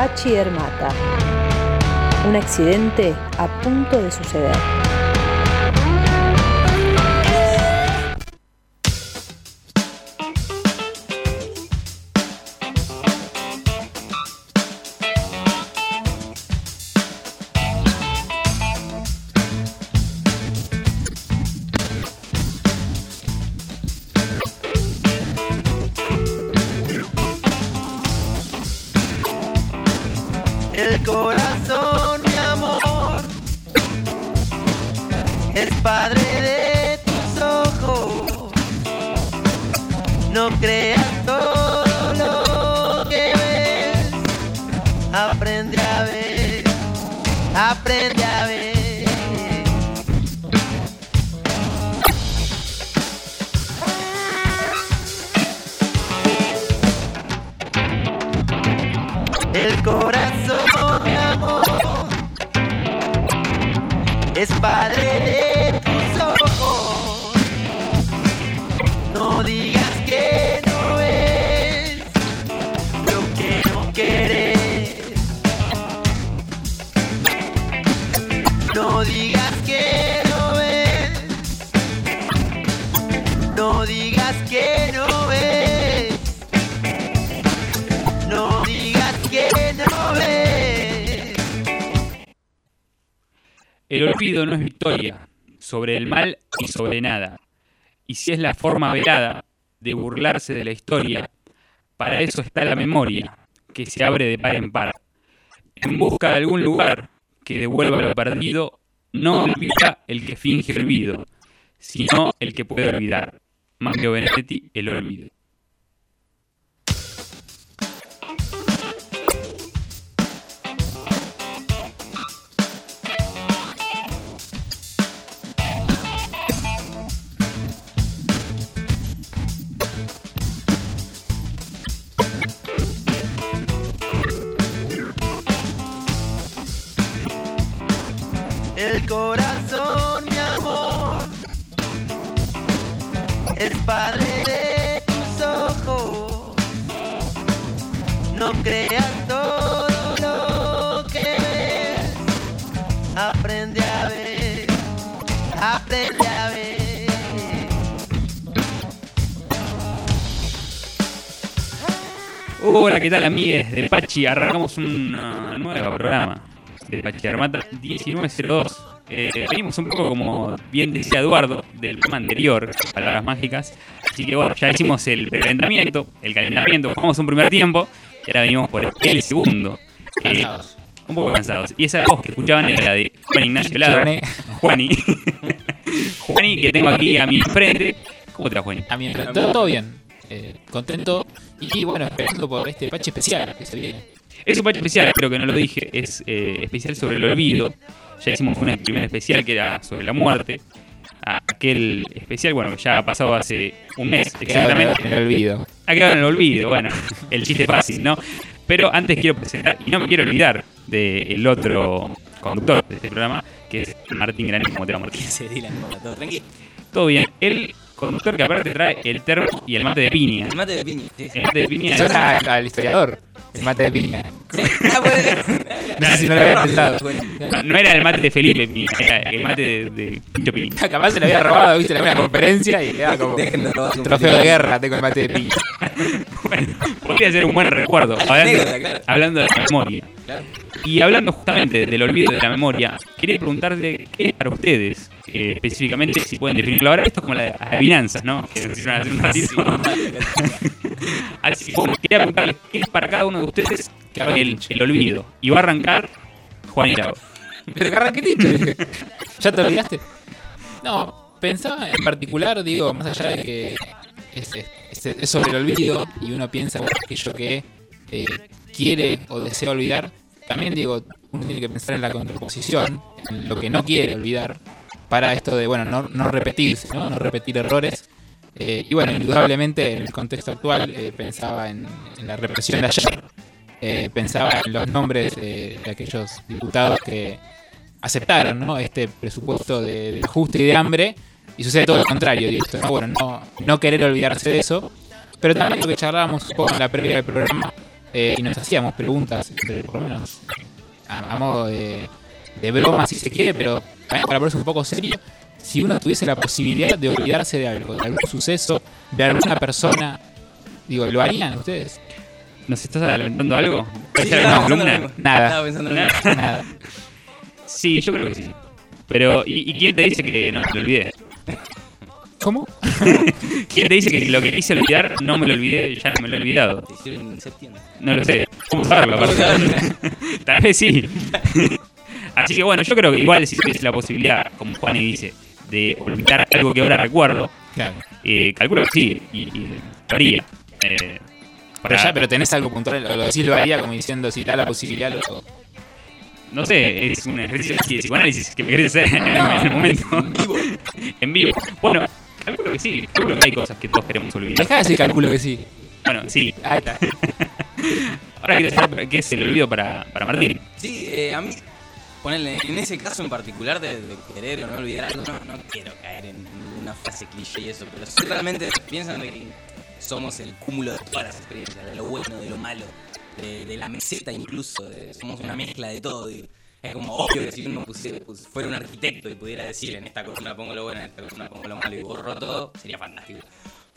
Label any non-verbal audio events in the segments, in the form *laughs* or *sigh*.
Pachi. Un accidente a punto de suceder. No es victoria sobre el mal y sobre nada. Y si es la forma velada de burlarse de la historia, para eso está la memoria, que se abre de par en par. En busca de algún lugar que devuelva lo perdido, no olvida el que finge olvido, sino el que puede olvidar. Mario Benedetti, El olvido. Tal amigues de Pachi? Arrancamos un uh, nuevo programa de Pachi Armata 1902. Eh, venimos un poco como bien decía Eduardo del programa anterior, Palabras Mágicas. Así que bueno, ya hicimos el calentamiento, el calentamiento, jugamos un primer tiempo y ahora venimos por el segundo. Eh, un poco cansados. Y esa voz que escuchaban era la de Juan Ignacio Lado. Juané. Juani. *laughs* Juani, que tengo aquí a mi frente. ¿Cómo te va, Juani? A mí todo, todo bien. Eh, contento. Y bueno, esperando por este pache especial que se viene. Es un patch especial, creo que no lo dije, es eh, especial sobre el olvido. Ya hicimos una primera especial que era sobre la muerte. Aquel especial, bueno, que ya ha pasado hace un mes exactamente. en el olvido. Ha quedado en el olvido, bueno, el chiste fácil, ¿no? Pero antes quiero presentar, y no me quiero olvidar del otro conductor de este programa, que es Martín Granes, como te va Martín. Se todo tranquilo. Todo bien. El conductor que aparte trae el termo y el mate de piña. El mate de piña. Sí. El mate de piña era al historiador. El mate de piña. Ah, bueno. No sé si no lo había pensado. Bueno, No, no era el mate de Felipe Piña, era el mate de, de Pincho Piña. Capaz se lo había robado, viste, en una *laughs* conferencia y quedaba como Déjenlo robar un trofeo de guerra, tengo el mate de piña. *laughs* Bueno, podría ser un buen recuerdo. Hablando, hablando de la memoria. Y hablando justamente del olvido de la memoria, quería preguntarle qué es para ustedes, eh, específicamente, si pueden definirlo ahora. Esto es como las adivinanzas, ¿no? Que nos hicieron hace un ratito. *laughs* Así que quería preguntarle qué es para cada uno de ustedes el, el olvido. Y va a arrancar Juan. Pero qué dicho. dije. *laughs* ¿Ya te olvidaste? No, pensaba en particular, digo, más allá de que es, es- es sobre el olvido y uno piensa bueno, aquello que eh, quiere o desea olvidar, también digo, uno tiene que pensar en la contraposición, en lo que no quiere olvidar, para esto de, bueno, no, no repetirse, ¿no? no repetir errores. Eh, y bueno, indudablemente en el contexto actual eh, pensaba en, la represión de ayer, eh, pensaba en los nombres de aquellos diputados que aceptaron ¿no? este presupuesto de, ajuste y de hambre y sucede todo lo contrario esto, ¿no? Bueno, no, querer olvidarse de eso, pero también lo que charlábamos un poco en la previa del programa, y nos hacíamos preguntas, entre- por lo menos a, modo de, de broma si se quiere, pero para ponerse un poco serio, si uno tuviese la posibilidad de olvidarse de algo, de algún suceso, de alguna persona, digo, ¿lo harían ustedes? ¿Nos estás adelantando algo? ¿Puede Sí, columna? mismo. Nada. *laughs* Nada. Sí, yo creo que sí. Pero, ¿y, y quién te dice que no te lo olvidé? ¿Cómo? *laughs* ¿Quién te dice que lo que quise olvidar no me lo olvidé, ya no me lo he olvidado? Te hicieron en septiembre. No lo sé. ¿Cómo saberlo? aparte? *laughs* Tal vez sí. Así que bueno, yo creo que igual si tuviese la posibilidad, como Juan dice, de olvidar algo que ahora recuerdo, Claro. eh, calculo que sí, y, y lo haría. Eh, Pero para- ya, pero tenés algo puntual, lo decís lo haría como diciendo si da la posibilidad lo... No sé, es un ejercicio de psicoanálisis que me querés hacer en el momento. En vivo. en vivo. Bueno, calculo que sí. Calculo que hay cosas que todos queremos olvidar. Dejá de decir cálculo que sí. Bueno, sí. Ahí está. *laughs* Ahora quiero saber qué es el olvido para, para Martín. Sí, eh, a mí, ponerle, en ese caso en particular de, querer o no olvidar algo, no, quiero caer en una frase cliché y eso, pero si realmente piensan que somos el cúmulo de todas las experiencias, de lo bueno, de lo malo, de, la meseta incluso, de- somos una mezcla de todo. digo. Es como obvio que si uno pusiera- pus- fuera un arquitecto y pudiera decir en esta columna pongo lo bueno, en esta columna pongo lo malo y borro todo, sería fantástico.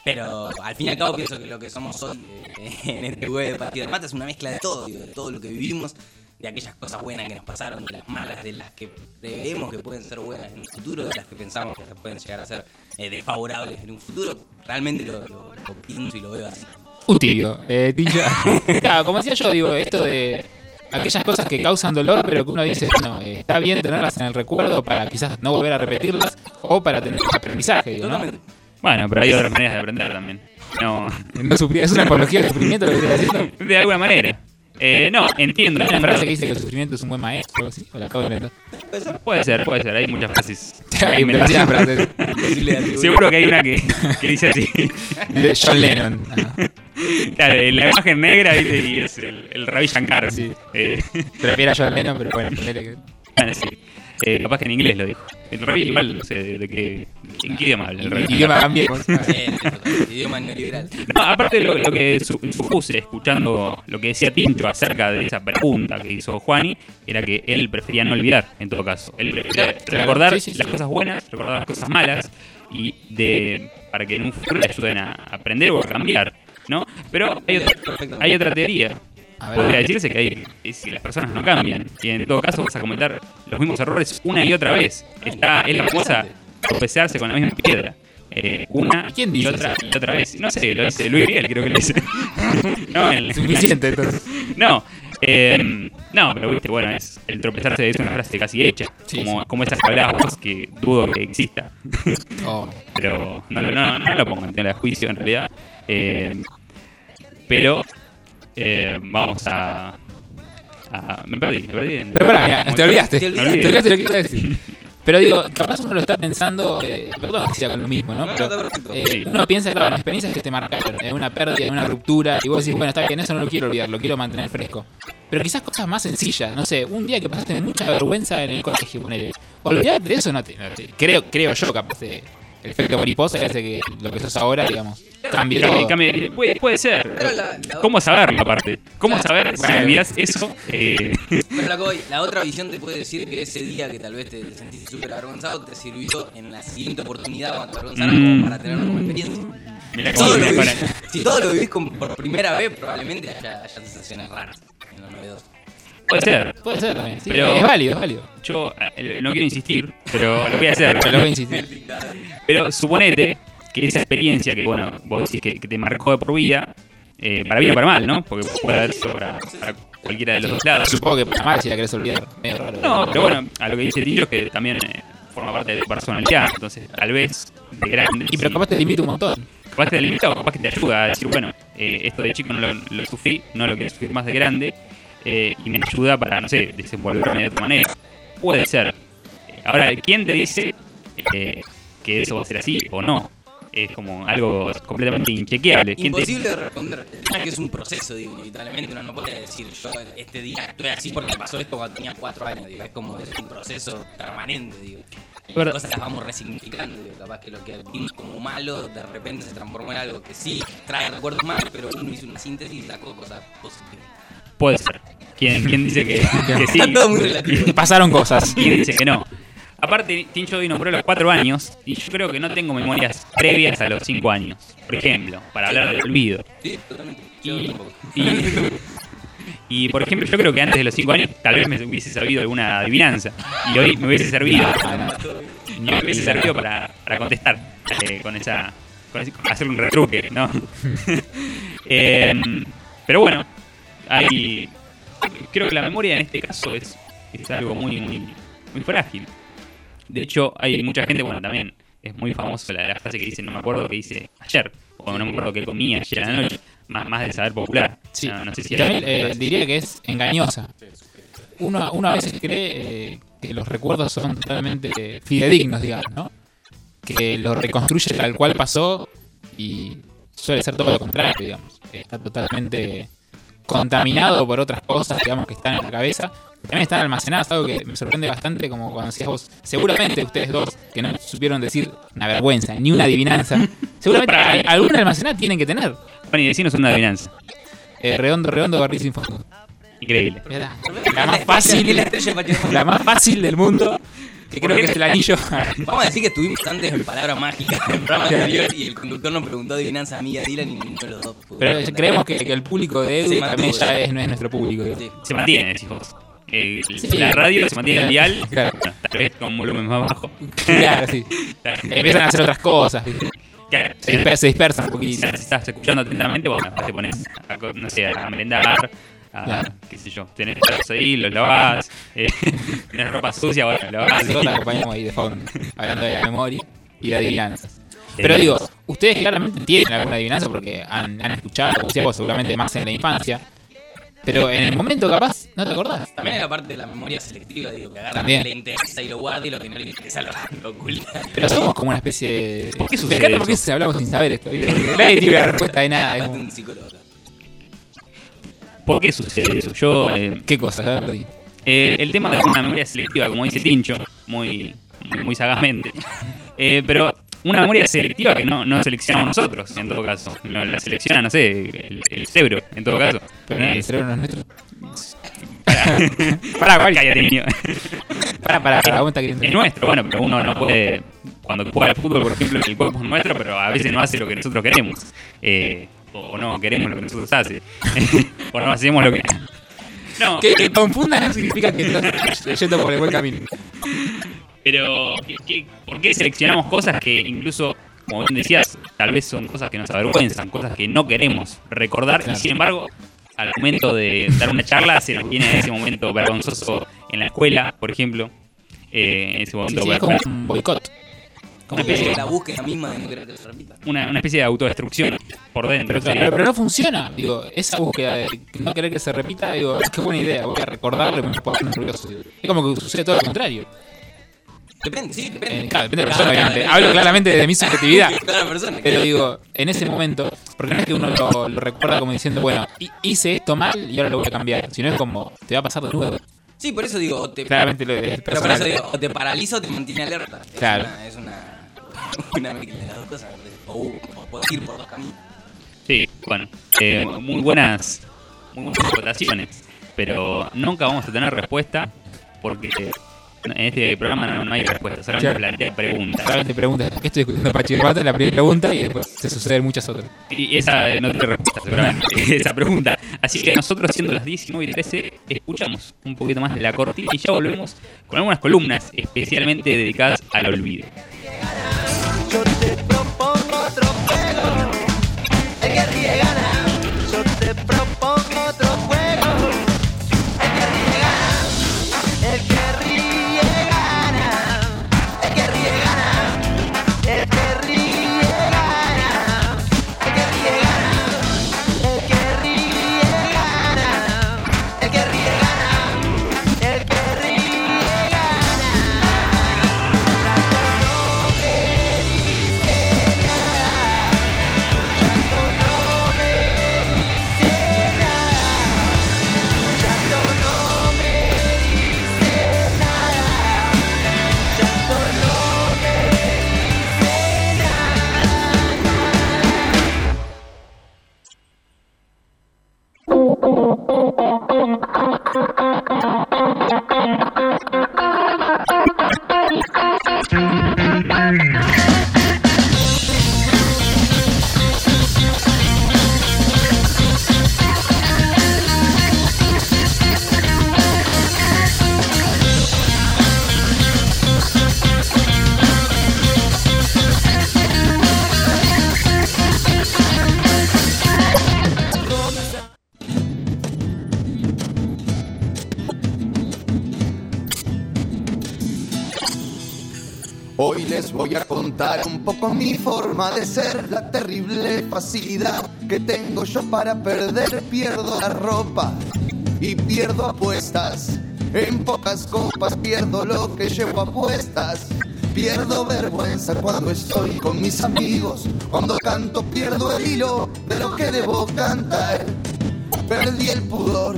Pero al fin y al cabo pienso que lo que somos hoy eh, *laughs* en este juego de partida de mata es una mezcla de todo, de todo lo que vivimos, de aquellas cosas buenas que nos pasaron, de las malas, de las que preveemos que pueden ser buenas en un futuro, de las que pensamos que pueden llegar a ser eh, desfavorables en un futuro. Realmente lo, lo- lo pienso y lo veo así. Un tibio. Eh, *laughs* claro, como decía yo, digo, esto de aquellas cosas que causan dolor, pero que uno dice, no, eh, está bien tenerlas en el recuerdo para quizás no volver a repetirlas o para tener aprendizaje, digo, ¿no? Bueno, pero hay otras maneras de aprender también. No, *laughs* No sufrir- es una apología del sufrimiento lo que estoy haciendo. *laughs* de alguna manera. Eh, no, *laughs* entiendo. Hay una frase que dice que el sufrimiento es un buen maestro, así, o la acabo de inventar. Puede ser, puede ser. Hay muchas frases. *laughs* Hay demasiadas frases. Seguro que hay una que, que dice así. De John Lennon. Ah, Claro, la imagen negra ¿viste? y es el, el Ravi Shankar. Sí. Eh, prefiero a John Lennon, pero bueno, ponele que... *laughs* bueno, sí. Eh, capaz que en inglés lo dijo. El Ravi igual, no sé de, de qué. ¿En qué idioma habla el Ravi Idioma totalmente. Idioma neoliberal. No, aparte lo, lo que su- supuse escuchando lo que decía Tincho acerca de esa pregunta que hizo Juani, era que él prefería no olvidar, en todo caso. Él prefería Claro, recordar sí, sí, sí. las cosas buenas, recordar las cosas malas, y de para que en un futuro le ayuden a aprender o a cambiar, ¿no? Pero hay otra, hay otra teoría. Podría decirse que hay, es si las personas no cambian, y en todo caso vas a cometer los mismos errores una y otra vez. Está, es la cosa tropezarse con la misma piedra. Eh, una ¿Quién y dice otra, eso? y otra vez. No sé, lo dice Luis Miguel, creo que lo dice. *laughs* no, en- Suficiente, entonces. *laughs* no, eh, no, pero viste, bueno, es el tropezarse es una frase casi hecha, Sí, como, sí. como esas vos, que dudo que exista, *laughs* Oh. pero no, no, no lo pongo en tela de juicio en realidad. Eh, pero eh, vamos a, a- Me perdí, me perdí. en- Pero pará, te olvidaste. Te Te olvidaste. olvidaste lo que iba a decir. Pero digo, capaz uno lo está pensando, eh, perdón que sea con lo mismo, ¿no? No, Pero, eh, uno piensa, claro, en experiencias que te marcaron, en una pérdida, en una ruptura, y vos decís, bueno, está bien, eso no lo quiero olvidar, lo quiero mantener fresco. Pero quizás cosas más sencillas, no sé, un día que pasaste mucha vergüenza en el colegio, ponele. Olvidate de eso, no te, no te- creo, creo yo, capaz de el efecto mariposa que hace que lo que sos ahora, digamos, cambie Cambie- todo. cambie- puede, puede ser. Pero la- la- ¿Cómo saberlo aparte? ¿Cómo saber si Bueno. olvidas eso? Eh, Pero la, otra visión te puede decir que ese día que tal vez te sentiste súper avergonzado te sirvió en la siguiente oportunidad cuando te Mm. como para tenerlo como experiencia. mirá cómo Todo me lo para- vivís- si todo lo vivís por primera vez, probablemente haya, haya sensaciones raras en lo novedoso. Puede ser. Puede ser también, sí, Pero- es válido, es válido. Yo eh, no quiero insistir, pero lo voy a hacer. Pero lo voy a insistir. Pero suponete que esa experiencia que, bueno, vos decís que, que te marcó de por vida, eh, para bien o para mal, ¿no? Porque puede haber sido para, para cualquiera de los dos lados. Supongo que para mal si la querés olvidar. Medio raro. No, pero bueno, a lo que dice Tincho es que también eh, forma parte de tu personalidad, entonces tal vez de grande. Y pero capaz te limita un montón. capaz te limita o capaz que te ayuda a decir, bueno, eh, esto de chico no lo, lo sufrí, no lo quiero sufrir más de grande, eh, y me ayuda para, no sé, desenvolverme de otra manera. Puede ser. Ahora, ¿quién te dice eh, que eso va a ser así o no? Es como algo completamente inchequeable. ¿Quién te- Imposible de responder. Es que es un proceso, digo, inevitablemente uno no puede decir yo este día estoy así porque pasó esto cuando tenía cuatro años, digo, es como es un proceso permanente, digo. Las Verdad. cosas las vamos resignificando. digo, Capaz que lo que vimos como malo de repente se transformó en algo que sí trae recuerdos malos, pero uno hizo una síntesis y sacó cosas positivas. Puede ser. ¿Quién, quién dice que, *laughs* sí? Pasaron cosas. *laughs* ¿Quién dice que no? Aparte, Tincho hoy nombró los cuatro años y yo creo que no tengo memorias previas a los cinco años. Por ejemplo, para hablar del olvido. Sí, totalmente. Y, tampoco. y- y, por ejemplo, yo creo que antes de los cinco años tal vez me hubiese servido alguna adivinanza. Y hoy me hubiese servido. Me hubiese servido para, para contestar eh, con esa. Con ese- hacer un retruque, ¿no? *laughs* Em, pero bueno, hay. Creo que la memoria en este caso es, es algo muy, muy, muy frágil. De hecho, hay mucha gente, bueno, también es muy famosa la, la frase que dice, no me acuerdo, que dice ayer, o no me acuerdo que comía ayer a la noche, más, más de saber popular. Sí. No, no sé si también eh, diría que es engañosa. Uno, uno a veces cree eh, que los recuerdos son totalmente fidedignos, digamos, ¿no? Que lo reconstruye tal cual pasó y suele ser todo lo contrario, digamos. Está totalmente contaminado por otras cosas, digamos, que están en la cabeza. También están almacenadas, algo que me sorprende bastante, como cuando decías vos, seguramente ustedes dos, que no supieron decir una vergüenza, ni una adivinanza, seguramente alguna almacenada tienen que tener. Bueno, y decirnos una adivinanza. Eh, redondo, redondo, barril sin fondo. Increíble. La más fácil, *laughs* la más fácil del mundo, que creo que es el anillo. *laughs* Vamos a decir que estuvimos antes en Palabra Mágica en el programa anterior y el conductor nos preguntó adivinanza a mí y a Dylan y ninguno de los dos pudo. Pero creemos que, que el público de Edu también mantuvo, ya es, no es nuestro público. digo. Sí. Se mantiene, vos. Eh, Sí. La radio se mantiene el dial, Claro. bueno, tal vez con volumen más bajo. Claro, sí. *laughs* Empiezan a hacer otras cosas. ¿viste? Claro, Se, disper- se dispersan un poquito. Si estás escuchando atentamente, bueno, capaz te pones a, co- no sé, a merendar, a, Claro. qué sé yo, tenés platos ahí, los lavás, eh, *laughs* tenés ropa sucia, bueno, lavás. Nosotros la acompañamos ahí de fondo, hablando de la memoria y de adivinanzas. Pero digo, ustedes claramente tienen alguna adivinanza porque han, han escuchado, vos, seguramente más en la infancia. Pero en el momento capaz, no te acordás. También hay la parte de la memoria selectiva, digo, que agarra También. lo que le interesa y lo guarda y lo que no le interesa lo, lo oculta. Pero somos como una especie de. ¿Por qué Me sucede encanta eso? porque hablamos sin saber esto. *laughs* Nadie tiene la respuesta de nada. es Hazte como, un psicólogo. ¿Por qué sucede eso? Yo, eh, ¿Qué cosa? Eh, el tema de una memoria selectiva, como dice Tincho, muy, muy, sagazmente, eh, pero una memoria selectiva que no, no seleccionamos nosotros, en todo caso. No, la selecciona, no sé, el, el cerebro, en todo caso. Pero Eh, el cerebro no es nuestro. *laughs* Pará, ¿cuál cállate, niño? Para, para, para, aguanta que Es nuestro, bueno, pero uno no puede. Cuando juega al fútbol, por ejemplo, el cuerpo es nuestro, pero a veces no hace lo que nosotros queremos. Eh, o, no queremos lo que nosotros hace. *laughs* o no hacemos lo que. No, Que, que confundan no significa que estás yendo por el buen camino. pero ¿qué- qué- ¿por qué seleccionamos cosas que incluso, como bien decías, tal vez son cosas que nos avergüenzan, cosas que no queremos recordar y sin embargo, al momento de dar una charla se nos viene ese momento vergonzoso en la escuela, por ejemplo. Eh, ese momento sí, es como un boicot. Como Una especie- que la búsqueda misma de no querer que se repita. una, una especie de autodestrucción por dentro. Pero, sería. pero, pero no funciona. Digo, esa búsqueda de no querer que se repita, digo, qué buena idea. Voy a recordarlo y me puedo poner nervioso. Es como que sucede todo lo contrario. Depende, sí, depende. Eh, claro, depende de la persona, obviamente. Hablo claramente de mi subjetividad. *laughs* Pero digo, en ese momento, porque no es que uno lo, lo recuerda como diciendo, bueno, hi- hice esto mal y ahora lo voy a cambiar. Sino es como, te va a pasar de nuevo. Sí, por eso digo, o te, Claramente lo es pero por eso digo, o te paraliza o te mantiene alerta. Es Claro. Una, es una, *laughs* una mezcla de las dos cosas. O, o puedes ir por dos caminos. Sí, bueno, eh, muy buenas, muy buenas votaciones, pero nunca vamos a tener respuesta porque en este programa no, no hay respuesta, solamente Claro. plantea preguntas. Solamente preguntas, ¿qué estoy discutiendo Pachi Rabata? Es la primera pregunta y después se suceden muchas otras. Y esa eh, no tiene respuesta, seguramente, *laughs* esa pregunta. Así que nosotros, siendo las 19 y 13, escuchamos un poquito más de la cortina y ya volvemos con algunas columnas especialmente dedicadas al olvido. Contar un poco mi forma de ser, la terrible facilidad que tengo yo para perder. Pierdo la ropa y pierdo apuestas. En pocas copas pierdo lo que llevo apuestas. Pierdo vergüenza cuando estoy con mis amigos. Cuando canto pierdo el hilo de lo que debo cantar. Perdí el pudor.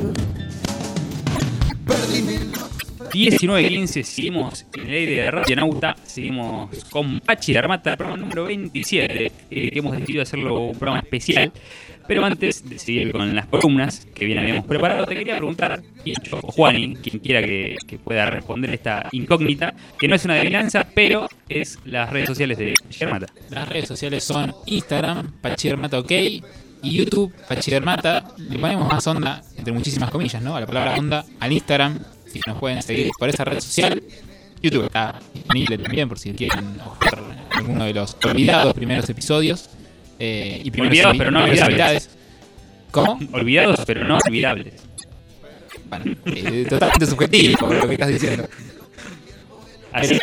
Perdí mi... 19.15 seguimos en el aire de Radio Nauta, seguimos con Pachi de Armata, programa número 27, eh, que hemos decidido hacerlo un programa especial. Pero antes de seguir con las columnas que bien habíamos preparado, te quería preguntar, Pincho o Juani, quien quiera que, pueda responder esta incógnita, que no es una adivinanza, pero es las redes sociales de Armata. Las redes sociales son Instagram, Pachidermata OK, y YouTube, Pachidermata. Le ponemos más onda, entre muchísimas comillas, ¿no? A la palabra onda, al Instagram, si nos pueden seguir por esa red social. YouTube está disponible también por si quieren buscar alguno de los olvidados primeros episodios. Eh, y primeros Olvidados, pero no olvidables. ¿Cómo? Olvidados, pero no olvidables. Bueno, eh, totalmente subjetivo lo que estás diciendo. Así,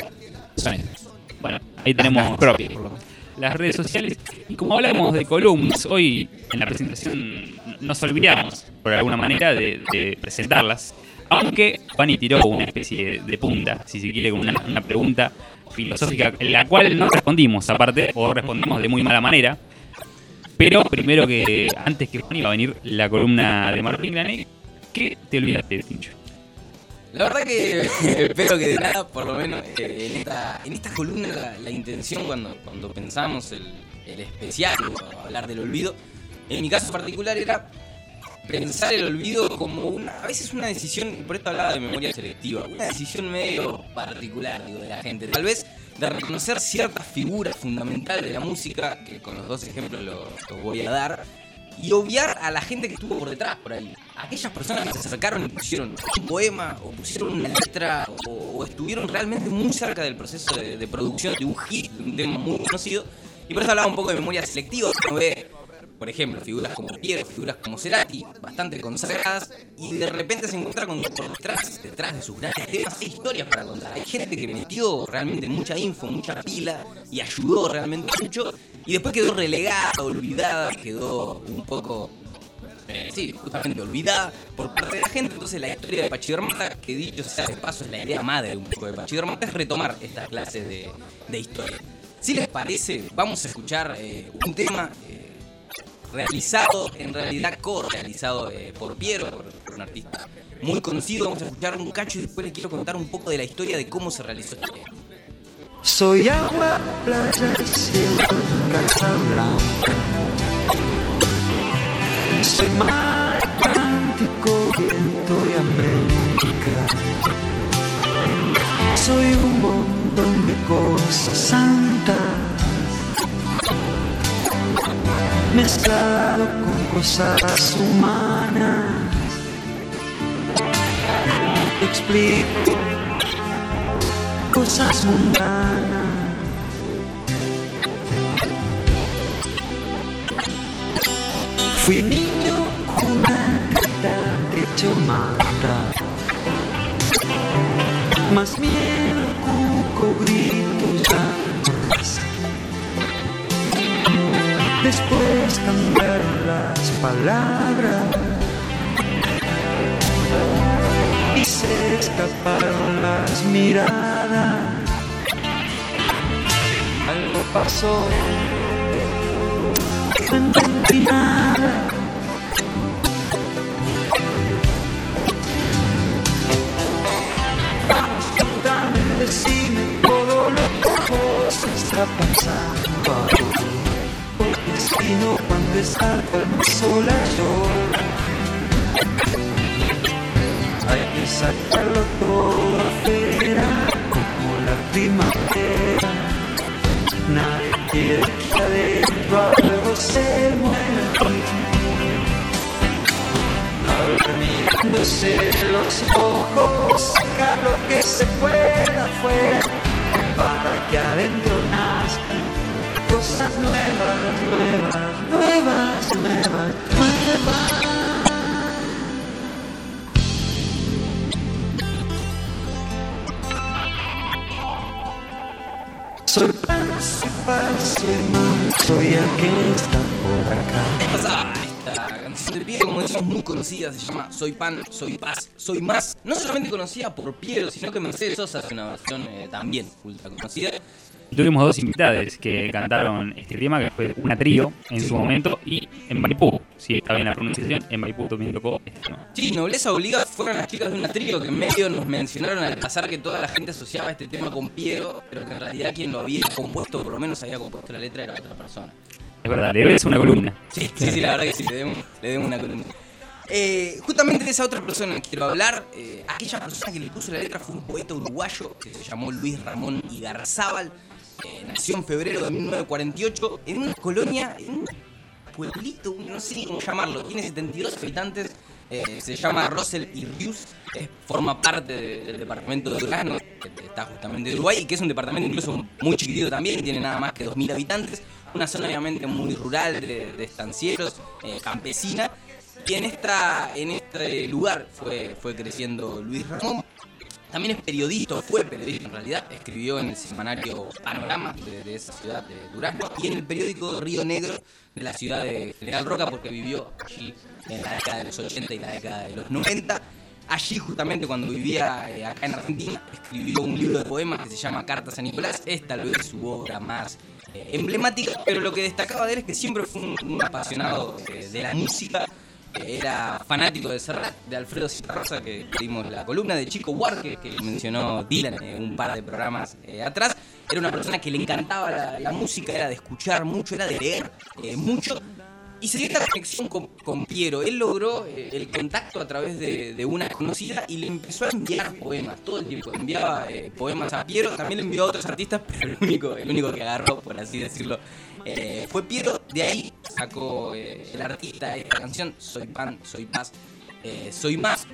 Son esas. bueno, ahí tenemos Las propias, por lo menos. las redes sociales. Y como hablamos de columnas, hoy en la presentación nos olvidamos, por alguna manera, de, de presentarlas. Aunque Fanny tiró una especie de punta, si se quiere, como una, pregunta filosófica, la cual no respondimos, aparte, o respondimos de muy mala manera. Pero primero que, antes que Fanny, va a venir la columna de Martín Grané. ¿Qué te olvidaste, Tincho? La verdad que *laughs* espero que de nada, por lo menos eh, en, esta, en columna, la, intención cuando, cuando pensamos el, el especial, hablar del olvido, en mi caso particular era pensar el olvido como una, a veces una decisión, por esto hablaba de memoria selectiva, una decisión medio particular, digo, de la gente. Tal vez de reconocer ciertas figuras fundamentales de la música, que con los dos ejemplos los voy a dar, y obviar a la gente que estuvo por detrás, por ahí. Aquellas personas que se acercaron y pusieron un poema, o pusieron una letra, o, estuvieron realmente muy cerca del proceso de, producción de un hit, de un tema muy conocido. Y por eso hablaba un poco de memoria selectiva, uno ve, por ejemplo, figuras como Piero, figuras como Cerati, bastante consagradas, y de repente se encuentra con detrás, detrás de sus grandes temas, hay historias para contar. Hay gente que metió realmente mucha info, mucha pila, y ayudó realmente mucho, y después quedó relegada, olvidada, quedó un poco eh, sí, justamente olvidada por parte de la gente. Entonces la historia de Pachidermata, que dicho sea de paso es la idea madre un poco de Pachidermata, es retomar estas clases de, de historia. Si les parece, vamos a escuchar eh, un tema eh, realizado, en realidad co-realizado eh, por Piero, por, un artista muy conocido. Vamos a escuchar un cacho y después les quiero contar un poco de la historia de cómo se realizó este tema. Soy agua, playa, cielo, casa blanca. Soy mar, Atlántico, viento y América. Soy un montón de cosas santas. Mezclado con cosas humanas. Te explico cosas mundanas. Fui niño con una cara de chomata. Más miedo, cuco, gritos, llamas. Después cambiaron las palabras y se escaparon las miradas. Algo pasó, no entendí nada. Decime todo lo que vos está pasando. Porque si no, cuando está tan sola llora. Hay que sacarlo todo afuera, como la primavera. Nadie quiere que adentro algo se mueva. Ahora mirándose los ojos, sacar lo que se pueda afuera, para que adentro nazcan cosas nuevas, nuevas, nuevas, nuevas, nuevas. Soy pan, soy pan, soy el que está por acá. Esta canción de como decimos, muy conocida, se llama Soy Pan, Soy Paz, Soy Más. No solamente conocida por Piero, sino que Mercedes Sosa hace una versión eh, también ultra conocida. Tuvimos dos invitadas que cantaron este tema, que fue una trío en su momento, y en Maipú, si está bien la pronunciación, en Maipú también tocó este tema. Sí, Nobleza Obliga fueron las chicas de una trío que en medio nos mencionaron al pasar que toda la gente asociaba este tema con Piero, pero que en realidad quien lo había compuesto, por lo menos había compuesto la letra, era otra persona. Es verdad, le debes una columna. Sí, sí, sí, la verdad que sí, le demos, le demos una columna. Eh, justamente de esa otra persona quiero hablar. Eh, aquella persona que le puso la letra fue un poeta uruguayo que se llamó Luis Ramón Igarzábal. Eh, nació en febrero de 1948 en una colonia, en un pueblito, no sé cómo llamarlo, tiene 72 habitantes. eh, se llama Rosel y Rius, eh, forma parte de- del departamento de Durazno, que está justamente en Uruguay, que es un departamento incluso muy chiquitito también, tiene nada más que 2.000 habitantes, una zona obviamente muy rural de, de estancieros, campesina, y en, este lugar fue creciendo Luis Ramón. También es periodista, fue periodista en realidad, escribió en el semanario Panorama de, esa ciudad de Durazno y en el periódico Río Negro de la ciudad de General Roca porque vivió allí en la década de los 80 y la década de los 90. Allí justamente cuando vivía eh, acá en Argentina escribió un libro de poemas que se llama Cartas a Nicolás, es tal vez su obra más eh, emblemática, pero lo que destacaba de él es que siempre fue un, un apasionado eh, de la música era fanático de Serrat, de Alfredo Citarrosa, que vimos la columna de Chico Huarque, que mencionó Dylan en un par de programas eh, atrás. Era una persona que le encantaba la, la música, era de escuchar mucho, era de leer eh, mucho. Y se dio esta conexión con, Piero. Él logró eh, el contacto a través de, una conocida y le empezó a enviar poemas todo el tiempo. Enviaba poemas a Piero, también le envió a otros artistas, pero el único, el único que agarró, por así decirlo, eh, fue Piero. De ahí sacó eh, el artista esta canción, Soy Pan, Soy Paz, eh, Soy Más.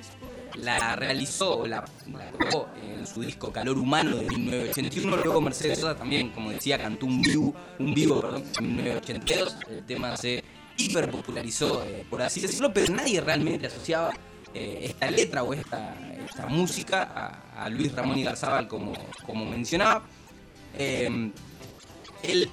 La realizó, la, la grabó en su disco Calor Humano de 1981. Luego Mercedes Sosa también, como decía, cantó un vivo, un vivo perdón, en 1982. El tema se hiperpopularizó, eh, por así decirlo, pero nadie realmente asociaba esta letra o esta, esta música a, Luis Ramón y Garzábal como, como mencionaba. Él,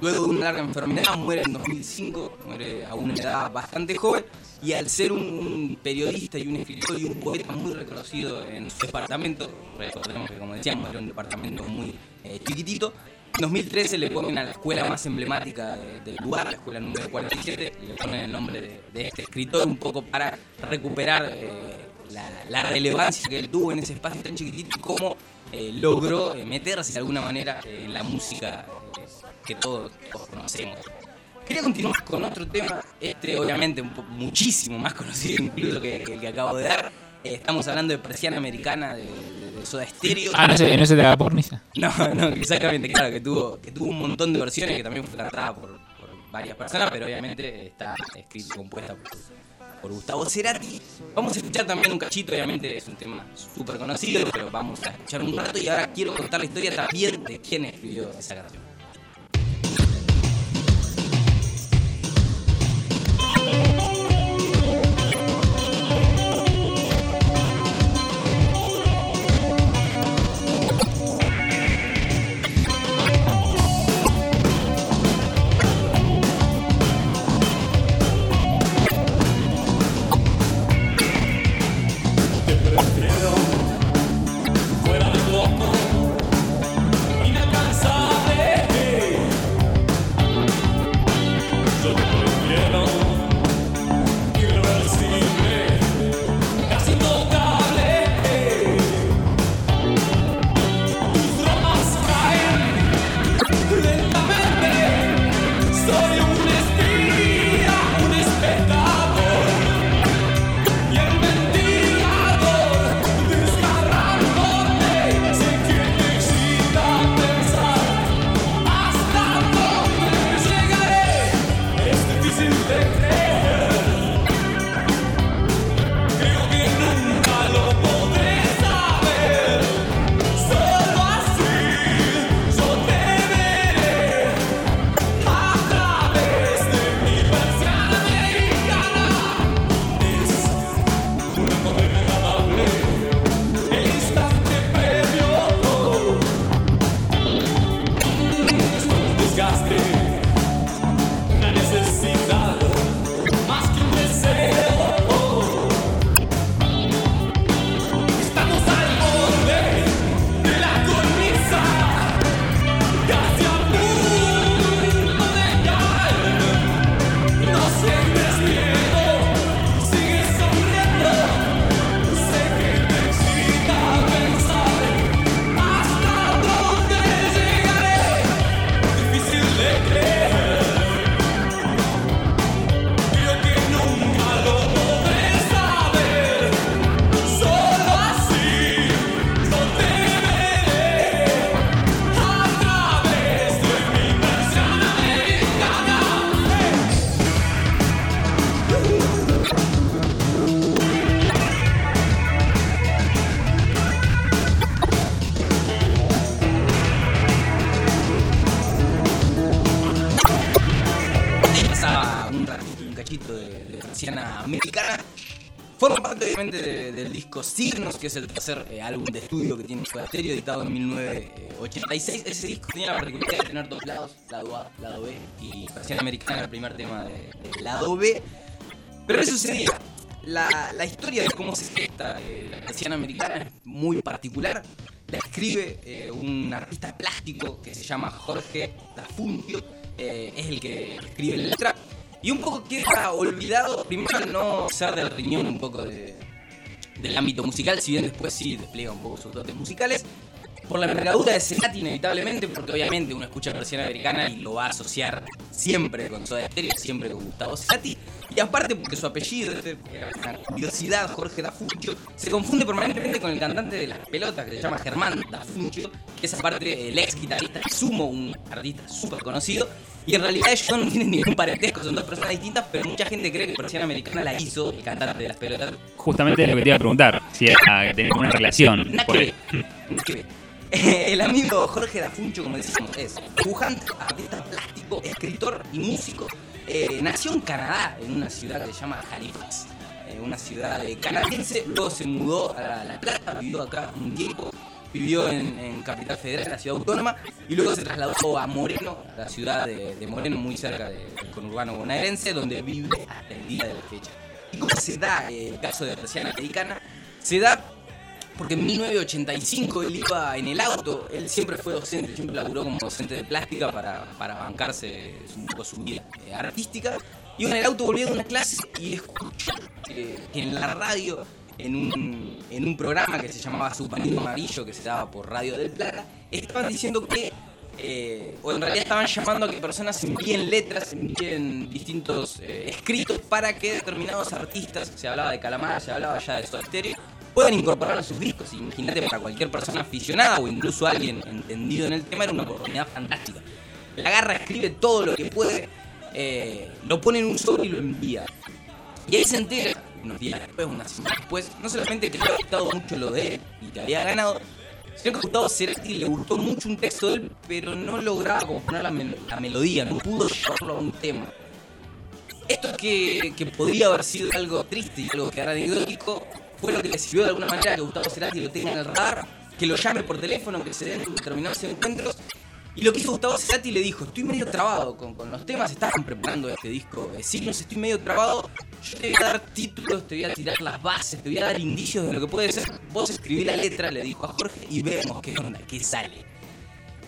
luego de una larga enfermedad, muere en 2005, muere a una edad bastante joven, y al ser un, periodista y un escritor y un poeta muy reconocido en su departamento, recordemos que como decíamos era un departamento muy eh, chiquitito, en 2013 le ponen a la escuela más emblemática de- del lugar, la escuela número 47, le ponen el nombre de, este escritor un poco para recuperar eh, la, relevancia que él tuvo en ese espacio tan chiquitito y cómo eh, logró meterse de alguna manera en la música que todos, todos conocemos. Quería continuar con otro tema, este obviamente un muchísimo más *laughs* conocido incluso que, que el que acabo de dar. Eh, estamos hablando de Persiana Americana de, de- de Soda Stereo. Ah, no sé, no se te da. No, no, exactamente, claro, que tuvo, que tuvo un montón de versiones que también fue cantada por, por varias personas, pero obviamente está escrita y compuesta por, por Gustavo Cerati. Vamos a escuchar también un cachito, obviamente es un tema súper conocido, pero vamos a escuchar un rato y ahora quiero contar la historia también de quién escribió esa canción. Signos, que es el tercer eh, álbum de estudio que tiene Soda Stereo, editado en 1986. Ese disco tenía la particularidad de tener dos lados, lado A, lado B, y Persiana Americana, el primer tema de, lado B. Pero ¿qué sucedía? La, la historia de cómo se gesta eh, la persiana americana es muy particular. La escribe eh, un artista plástico que se llama Jorge Tafuncio. eh, es el que escribe la letra. Y un poco queda olvidado, primero no ser del riñón un poco de, del ámbito musical, si bien después sí despliega un poco sus dotes musicales. Por la envergadura de Cerati, inevitablemente, porque obviamente uno escucha persiana americana y lo va a asociar siempre con Soda Stereo, siempre con Gustavo Cerati. Y aparte porque su apellido, este, era una curiosidad, Jorge Dafuncho, se confunde permanentemente con el cantante de las pelotas, que se llama Germán Dafuncho, que es aparte el ex guitarrista Sumo, un artista súper conocido. Y en realidad ellos no *laughs* tienen ningún parentesco, son dos personas distintas, pero mucha gente cree que persiana americana la hizo el cantante de las pelotas. Justamente lo que te iba a preguntar, si era que tenía una relación. Nada que ver. Eh, El amigo Jorge Dafuncho, como decíamos, es dibujante, artista plástico, escritor y músico. Eh, nació en Canadá, en una ciudad que se llama Halifax, eh, una ciudad eh, canadiense. Luego se mudó a La Plata, vivió acá un tiempo, vivió en, Capital Federal, en la ciudad autónoma, y luego se trasladó a Moreno, a la ciudad de, de Moreno, muy cerca de- del conurbano bonaerense, donde vive hasta el día de la fecha. ¿Y cómo se da el caso de Persiana Americana? Se da porque en 1985 él iba en el auto, él siempre fue docente, siempre laburó como docente de plástica para, para bancarse un poco su vida eh, artística. Iba en el auto volviendo de una clase y escuchó eh, que en la radio, en un, en un programa que se llamaba Submarino Amarillo, que se daba por Radio del Plata, estaban diciendo que, eh, o en realidad estaban llamando a que personas envíen letras, envíen distintos eh, escritos para que determinados artistas, se hablaba de Calamar, se hablaba ya de Soda Stereo, puedan incorporarlo a sus discos. Imagínate para cualquier persona aficionada o incluso alguien entendido en el tema, era una oportunidad fantástica. La agarra, escribe todo lo que puede, eh, lo pone en un sobre y lo envía. Y ahí se entera, unos días después, unas semanas después, no solamente que le había gustado mucho lo de él y que había ganado, sino que Gustavo Cerati le gustó mucho un texto de él, pero no lograba componer la, la melodía, no pudo llevarlo a un tema. Esto que, que podría haber sido algo triste y algo que era anecdótico, fue lo que le sirvió de alguna manera que Gustavo Cerati lo tenga en el radar, que lo llame por teléfono, que se den determinados encuentros. Y lo que hizo Gustavo Cerati le dijo, estoy medio trabado con, con los temas, estaban preparando este disco de signos, estoy medio trabado, yo te voy a dar títulos, te voy a tirar las bases, te voy a dar indicios de lo que puede ser. Vos escribí la letra, le dijo a Jorge, y vemos qué onda, qué sale.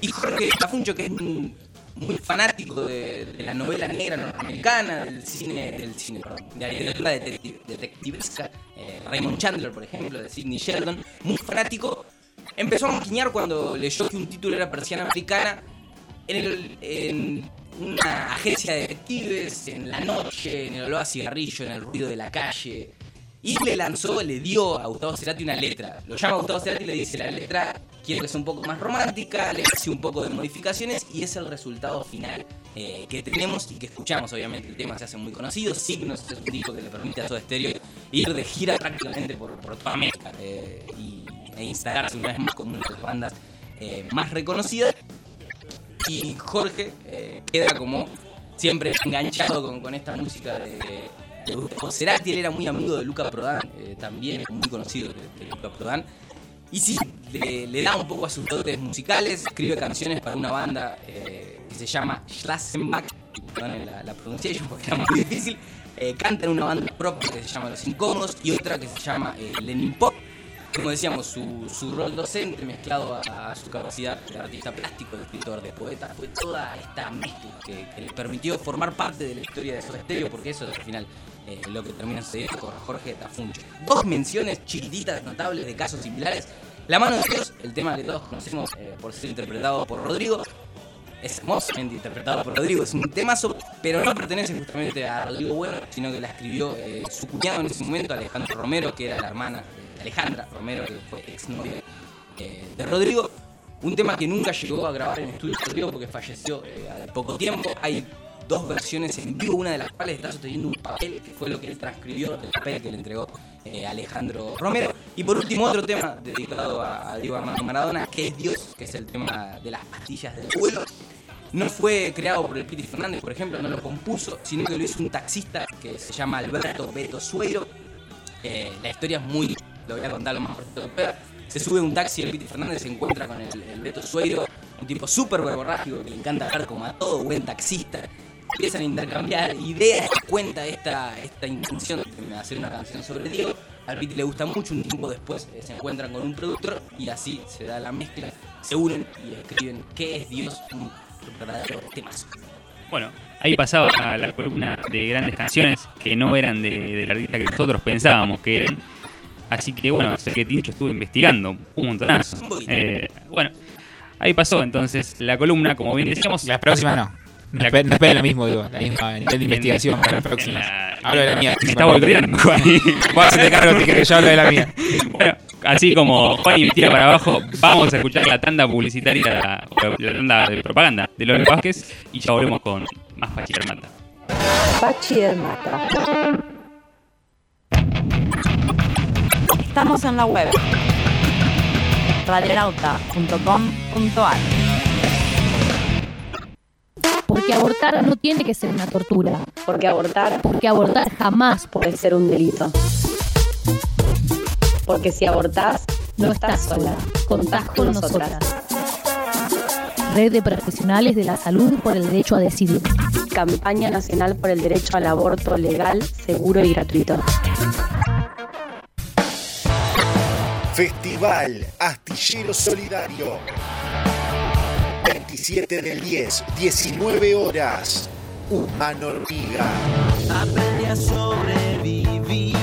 Y Jorge Tafuncho, que es muy fanático de, de la novela negra norteamericana, del cine, del cine, de la literatura detecti- detectivesca, eh, Raymond Chandler, por ejemplo, de Sidney Sheldon, muy fanático, empezó a maquiñar cuando leyó que un título era Persiana Americana en, una agencia de detectives, en la noche, en el olor a cigarrillo, en el ruido de la calle. Y le lanzó, le dio a Gustavo Cerati una letra. Lo llama Gustavo Cerati y le dice, la letra quiero que sea un poco más romántica, le hace un poco de modificaciones y es el resultado final eh, que tenemos y que escuchamos. Obviamente el tema se hace muy conocido. Signos es un disco que le permite a Soda Stereo ir de gira prácticamente por, por toda América eh, e instalarse una vez más como una de las bandas eh, más reconocidas. Y Jorge eh, queda como siempre enganchado con, esta música de, de Gustavo. Él era muy amigo de Luca Prodan, eh, también muy conocido de, de Luca Prodan. Y sí, le, da un poco a sus dotes musicales, escribe canciones para una banda que se llama Schlassenbach, perdón la, la pronunciación porque era muy difícil. Canta en una banda propia que se llama Los Incómodos y otra que se llama eh, Lenin Pop. Como decíamos, su, su rol docente mezclado a, su capacidad de artista plástico, de escritor, de poeta, fue toda esta mezcla que, que le permitió formar parte de la historia de Soda Stereo, porque eso es al final eh, lo que termina sucediendo con Jorge Tafuncho. Dos menciones chiquititas, notables de casos similares. La mano de Dios, el tema que todos conocemos eh, por ser interpretado por Rodrigo, es hermosamente interpretado por Rodrigo, es un temazo, pero no pertenece justamente a Rodrigo Bueno, sino que la escribió eh, su cuñado en ese momento, Alejandro Romero, que era la hermana de Alejandra Romero, que fue exnovia eh, de Rodrigo. Un tema que nunca llegó a grabar en estudio de Rodrigo porque falleció eh, poco tiempo. Hay dos versiones en vivo, una de las cuales está sosteniendo un papel, que fue lo que él transcribió del papel que le entregó eh, Alejandro Romero. Y por último, otro tema dedicado a, a Diego Armando Maradona, que es Dios, que es el tema de las pastillas del vuelo. No fue creado por el Piti Fernández, por ejemplo, no lo compuso, sino que lo hizo un taxista que se llama Alberto Beto Suero. Eh, la historia es muy. Lo voy a contar lo más. Se sube un taxi el Piti Fernández, se encuentra con el, el Beto Sueiro, un tipo súper verborrágico que le encanta hablar como a todo buen taxista. Empiezan a intercambiar ideas, cuenta esta, esta intención de hacer una canción sobre Diego. Al Piti le gusta mucho, un tiempo después eh, se encuentran con un productor y así se da la mezcla, se unen y escriben ¿Qué es Dios? Un verdadero temazo. Bueno, ahí pasaba la columna de grandes canciones que no eran de, del artista que nosotros pensábamos que eran. Así que bueno, sé que Tincho estuvo investigando un montonazo. *laughs* Eh, bueno, ahí pasó entonces la columna, como bien decíamos. La próxima no. No La- esperen, no esperen lo mismo, digo. La misma nivel de investigación para la próxima. *laughs* La- Hablo de la mía. Me está volteando, Juan. *laughs* Vos hacete cargo si querés, yo hablo de la mía. Bueno, así como Juan y me tira para abajo, vamos a escuchar la tanda publicitaria, la tanda de propaganda de Lore Vázquez y ya volvemos con más Pachirmata. Pachi del Estamos en la web radionauta.com.ar Porque abortar no tiene que ser una tortura. Porque abortar Porque abortar jamás puede ser un delito. Porque si abortás, no estás sola. Contás con nosotras. Red de Profesionales de la Salud por el Derecho a Decidir. Campaña Nacional por el Derecho al Aborto Legal, Seguro y Gratuito. Festival Astillero Solidario. 27 del 10, 19 horas. Humano Hormiga. Aprende a sobrevivir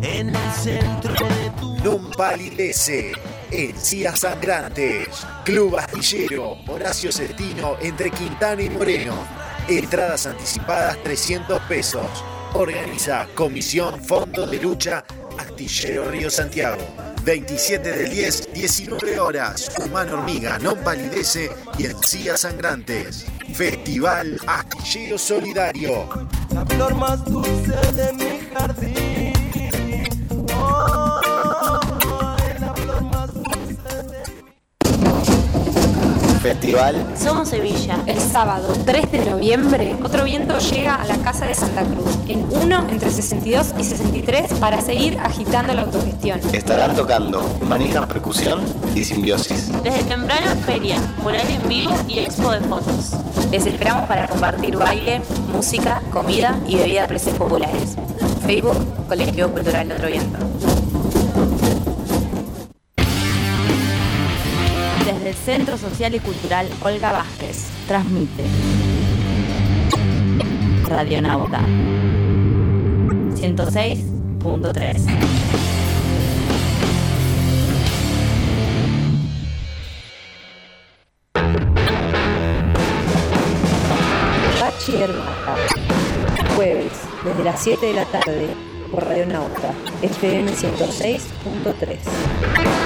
en el centro de tu Non palidece. Encías Sangrantes. Club Astillero. Horacio Cestino entre Quintana y Moreno. Entradas anticipadas 300 pesos. Organiza Comisión Fondo de Lucha Astillero Río Santiago. 27 del 10, 19 horas. Humano Hormiga, Non Palidece y Encías Sangrantes. Festival Astillero Solidario. la flor más dulce de mi jardín. Festival Somos Sevilla. El sábado 3 de noviembre, otro viento llega a la Casa de Santa Cruz, en 1 entre 62 y 63, para seguir agitando la autogestión. estarán tocando manija percusión y simbiosis. Desde temprano feria, mural en vivo y expo de fotos. Les esperamos para compartir baile, música, comida y bebidas a precios populares. Facebook, Colectivo Cultural Otro Viento. Centro Social y Cultural Olga Vázquez. Transmite. Radionauta. 106.3. Pachi del Mata. Jueves, desde las 7 de la tarde, por Radio Nauta, FM 106.3.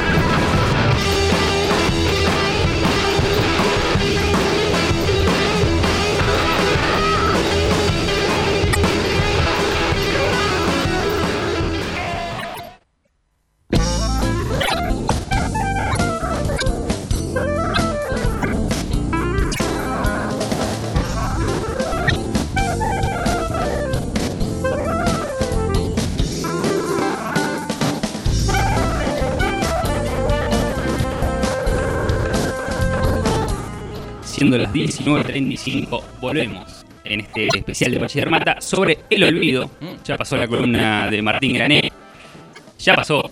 Siendo las 19.35, volvemos en este especial de Bachiller Mata sobre el olvido. Ya pasó la columna de Martín Grané, ya pasó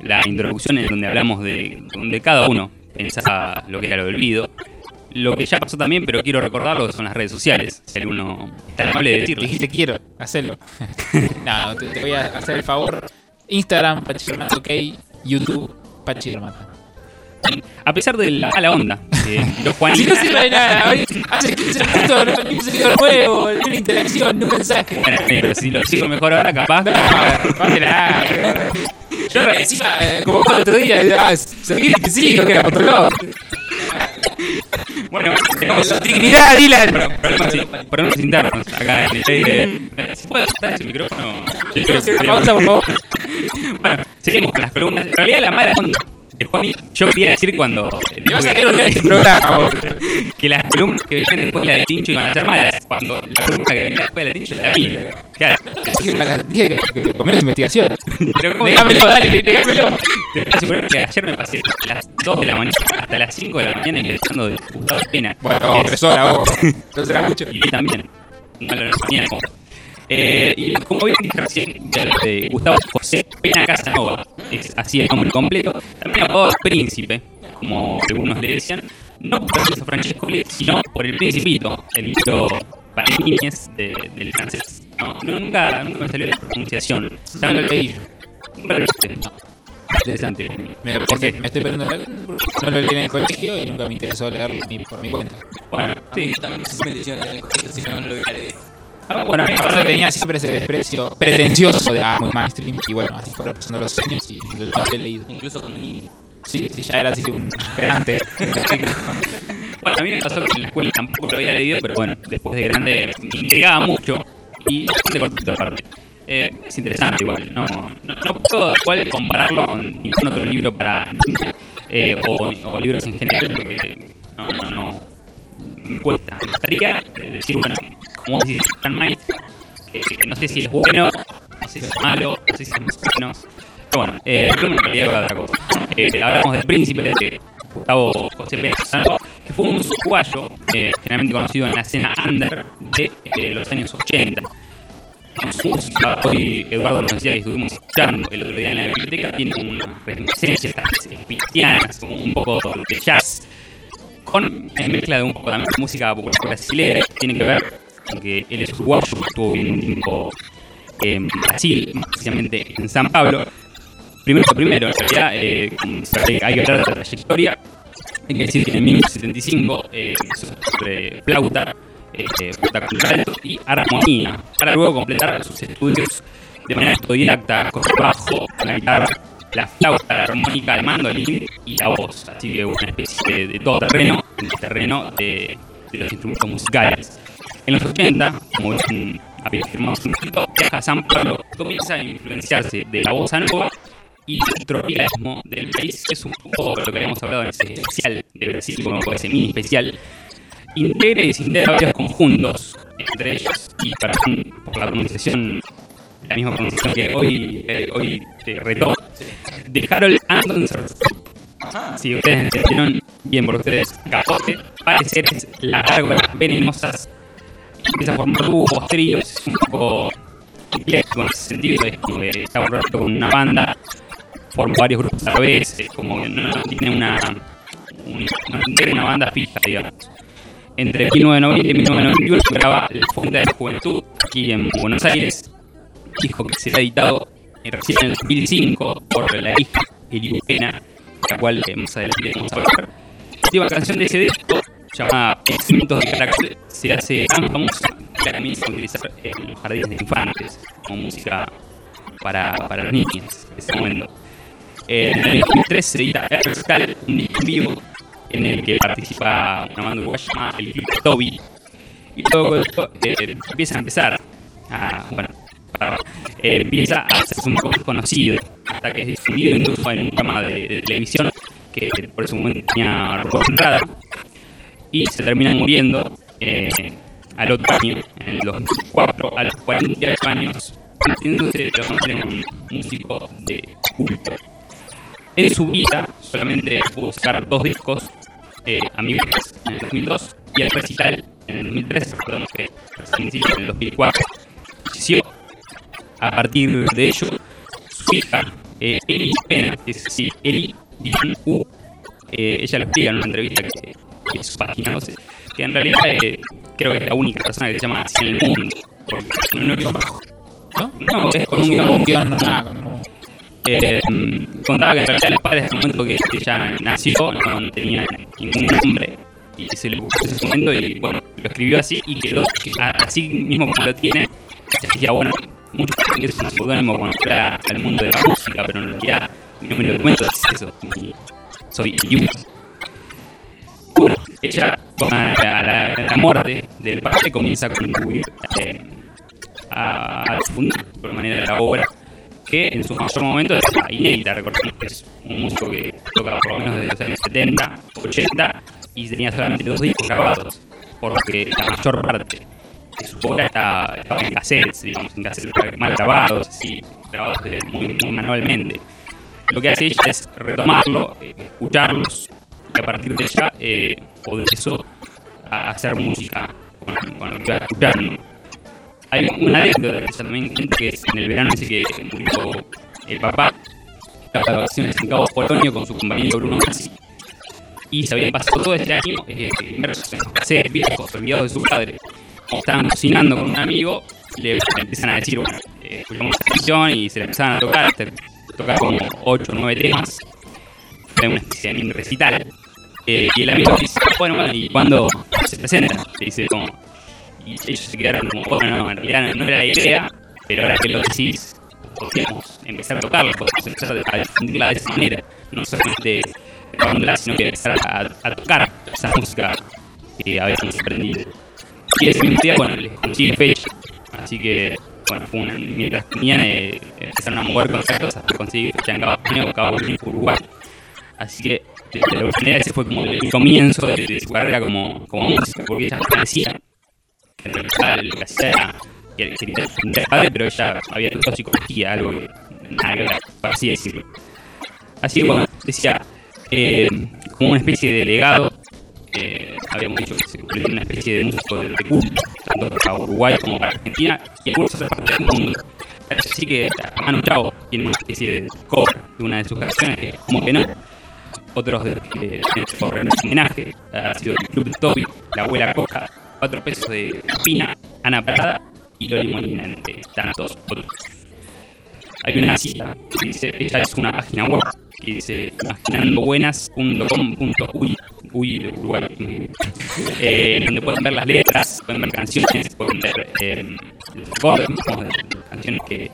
la introducción en donde hablamos de donde cada uno pensaba lo que era el olvido. Lo que ya pasó también, pero quiero recordarlo, son las redes sociales. Si alguno está amable de decirlo. Dijiste quiero, hacelo. *laughs* no, te, te voy a hacer el favor. Instagram, Pachirmata, ok. YouTube, Pachirmata. A pesar de la mala onda Si no sirve de nada, hace 15 minutos no un seguidor nuevo, una interacción, un mensaje. Bueno, pero si lo sigo mejor ahora, capaz. Yo encima, eh, como el otro día, ah, seguí sí, que era otro lado. Bueno, tenemos Dignidad, Dylan. Problemas, internos acá en el eh, ¿Se puede ajustar ese micrófono? Yo creo que Pausa, por favor. Bueno, seguimos con las columnas. En realidad, la mala onda El Juani, yo quería decir cuando. Te vas a odiar este programa, que las columnas que venían después de la de Tincho iban a ser malas. Cuando la columna que venía después de la de Tincho era mía. Claro. Dije una cantidad que, que comer investigación. Pero ¿cómo Déjamelo, dale, déjamelo. Te puedo asegurar que ayer me pasé las 2 de la mañana hasta las 5 de la mañana ingresando de Gustavo Pena. Bueno, horas vos. Entonces era mucho. Y yo también. No lo mañana como. Eh, y como bien dije recién, de Gustavo José Pena Casanova, es así el nombre completo, también apodado Príncipe, como algunos le decían, no por Lorenzo Francescoli, sino por el Principito, el libro para niñas de- del francés. No, no, nunca, nunca me salió la pronunciación. No lo leí. Nunca lo no. Interesante. Me, ¿Por qué? me estoy perdiendo la- No lo leí en el colegio y nunca me interesó leerlo ni por mi cuenta. Bueno, sí. También me en el colegio, así que no lo leeré. Bueno, a mí me tenía siempre ese desprecio pretencioso de ah, muy mainstream y bueno, así fueron pasando los años y lo he leído. Incluso con mi Sí, sí, ya era así un grande. Bueno, a mí me pasó que en la escuela tampoco lo había leído, pero bueno, después de grande me intrigaba mucho y bastante cortito aparte. Eh, es interesante igual, no, no, no puedo cuál compararlo con ningún otro libro para eh, o, o libros en general porque no, no, no me cuesta. Me gustaría decir, bueno, como decís, que no sé si es bueno, no sé si es malo, no sé si es más o menos. Pero bueno, eh, quería hablar de otra cosa. Eh, hablamos del príncipe de Gustavo José Pérez que fue un uruguayo, eh, generalmente conocido en la escena under de eh, los años 80. Con su música, hoy Eduardo nos decía que estuvimos escuchando el otro día en la biblioteca, tiene unas reminiscencias cristianas, un poco de jazz, con en mezcla de un poco de música popular brasileña, que tiene que ver que él es uruguayo, estuvo en Brasil, precisamente en San Pablo. Primero, primero, en realidad, eh, hay que hablar de la trayectoria. Hay que decir que en 1975 eh, sobre flauta, eh, flauta contralto y armonía, para luego completar sus estudios de manera autodidacta, con bajo, la guitarra, la flauta, la armónica, el mandolín y la voz. Así que una especie de, de todoterreno, en el terreno de, de los instrumentos musicales. En los 80, como bien había afirmado un poquito, viaja a San Pablo, comienza a influenciarse de la voz nova y el tropicalismo del país, que es un poco lo que habíamos hablado en ese especial de Brasil, como ese mini especial. Integra y desintegra varios conjuntos, entre ellos, y para por la pronunciación, la misma pronunciación que hoy, eh, hoy te retó, de Harold Anderson. Si ustedes entendieron bien por ustedes, capote, parece ser las gárgolas venenosas empieza a formar dúos, tríos, un poco ecléctico en ese sentido, es como que está borrado con una banda, forma varios grupos a la vez, como que no, tiene una, un- no tiene una banda fija, digamos. Entre 1990 y 1991 graba La Fuente de la Juventud aquí en Buenos Aires, disco que será editado recién en el 2005 por la hija Eli Pena, la cual eh, vamos a ver. Última canción de ese disco llamada Pensamientos de Caracol se hace tan famosa que comienza a utilizar en los jardines de infantes como música para, para los niños en ese momento. Eh, en el 2003 se edita El Recital, un disco vivo en el que participa una banda uruguaya llamada El Club Toby. Y esto, eh, empieza a empezar a, bueno, eh, empieza a hacerse un poco más conocido, hasta que es difundido incluso en un programa de, de televisión que por ese momento tenía entrada y se termina muriendo eh, al otro año, en el 2004, a los 48 años, consideran un músico de culto. En su vida solamente pudo sacar dos discos, eh, Amigos en el 2002 y el recital en el 2003, recordemos que en el 2004. Falleció. A partir de ello, su hija, eh, Eli Pena, es así, Eli Dian U, eh, ella lo explica en una entrevista que, que en su página 12, en realidad eh, creo que es la única persona que se llama así en el mundo. Porque no, no, es con un guion. Un guion. Eh, contaba que en realidad los padres, desde el momento que ella nació, no tenían ningún nombre. Y se le puso ese momento y bueno, lo escribió así y quedó así mismo como lo tiene. Decía, bueno, muchos creen que es un seudónimo cuando entra al mundo de la música, pero en realidad mi nombre de documento es eso. soy Yu. Bueno, ella, con la, la- muerte del padre, comienza a contribuir eh, a, a difundir de la obra que en su mayor momento es inédita, recordemos que es un músico que toca por lo menos desde los años 70, 80 y tenía solamente dos discos grabados, por lo que la mayor parte de su obra está, estaba en cassettes, digamos, en cassettes mal grabados, así, grabados muy, muy manualmente. Lo que hace ella es retomarlo, eh, escucharlos y a partir de ella, eh, o de eso, a hacer música con, con lo que va escuchando. Hay una anécdota que también cuenta que es en el verano ese que murió el papá, de vacaciones en Cabo Polonio con su compañero Bruno Massi. Y se habían pasado todo este año eh, inmersos en los cassettes viejos, olvidados de su padre. Estaban cocinando con un amigo, le, le empiezan a decir, bueno, eh, escuchamos esta canción y se la empezaron a tocar, tocar como 8 o 9 temas. Fue una especie de recital. Eh, y el amigo dice, bueno, ¿y cuándo se presenta? Le dice como, y ellos se quedaron como, bueno, no, en realidad no era la idea, pero ahora que lo decís, podríamos empezar a tocarla, podríamos empezar a difundirla de esa manera, no solamente grabándola, sino que empezar a, a tocar esa música que habíamos aprendido. Y ese mismo día, bueno, les conseguí fecha, así que, bueno, fue una, mientras tenían, eh, empezaron a mover contactos hasta conseguir fecha en Cabo Polonio o Cabo Uruguay. Así que, de, de manera, ese fue como el comienzo de, de su carrera como, como música, porque ella decía que en realidad lo que hacía que quería padre, pero ella había estudiado psicología, algo que nada que por así decirlo. Así que bueno, decía, eh, como una especie de legado, eh, habíamos dicho que se en una especie de músico de, de culto, tanto para Uruguay como para Argentina y algunas otras partes del mundo. Así que Manu Chao tiene una especie de cover de una de sus canciones, que como que no. Otros de que tienen por homenaje ha sido el Club de Toby, La Abuela Coja, Cuatro Pesos de Pina, Ana Prada y Loli Molina, entre tantos otros. Hay una cita que dice, ella es una página web que dice imaginandobuenas.com.uy uy de Uruguay *laughs* eh, donde pueden ver las letras, pueden ver canciones, pueden ver eh, de canciones que,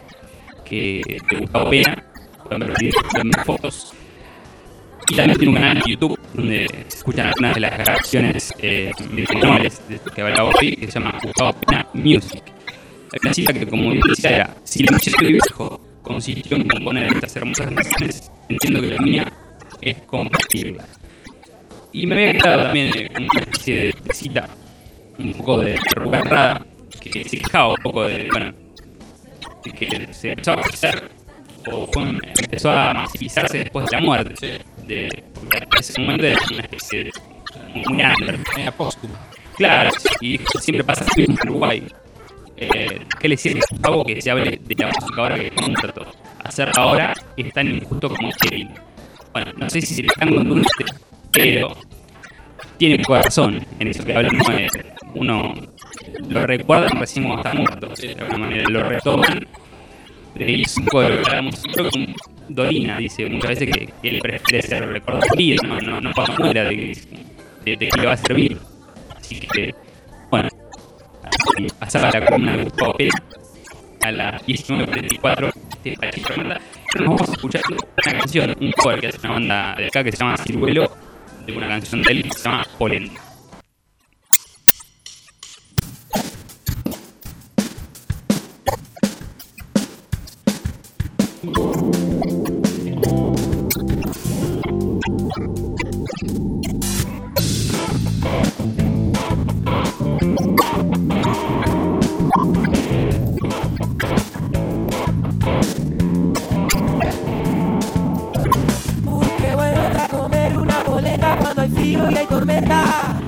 que de Gustavo Pena, pueden ver, pueden ver fotos y también tiene un canal en YouTube donde se escuchan algunas de las grabaciones eh, de que grabó hoy que se llama Gustavo Pena Music. La cita que, como decía, era: Si noche de viejo consistió en componer estas hermosas canciones, entiendo que la mía es compartirlas. Y me había quedado también una especie de, de cita, un poco de Rada, que se quejaba un poco de, bueno, de que se empezó a hacer o fue, empezó a masivizarse después de la muerte. De, porque en ese momento era una especie de. muy under. Era. Claro, y siempre pasa así en Uruguay. Eh, ¿Qué le sirve a Gustavo que se hable de la música ahora que muerto? Hacer ahora es tan injusto como estéril. Bueno, no sé si se le están contando usted, pero tiene un poco de razón en eso que hablan. ¿no? Eh, Uno lo recuerda recién cuando está muerto, de alguna manera lo retoman. Es un de lo que hablamos. Creo que un- Dolina dice muchas veces que, él prefiere ser recordado no, no, no cuando muera, de, de, de que le va a servir. Así que, bueno, pasaba la columna de Gustavo Pérez a las 19.34 de. Pero nos vamos a escuchar una canción, un cover que hace una banda de acá que se llama Ciruelo, de una canción de él que se llama Polen. Tormenta.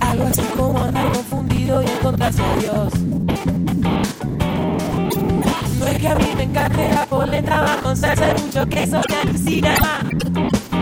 Algo así como andar confundido y encontrarse a Dios. Que a mí me polenta, va con salsa mucho queso que alucina. Como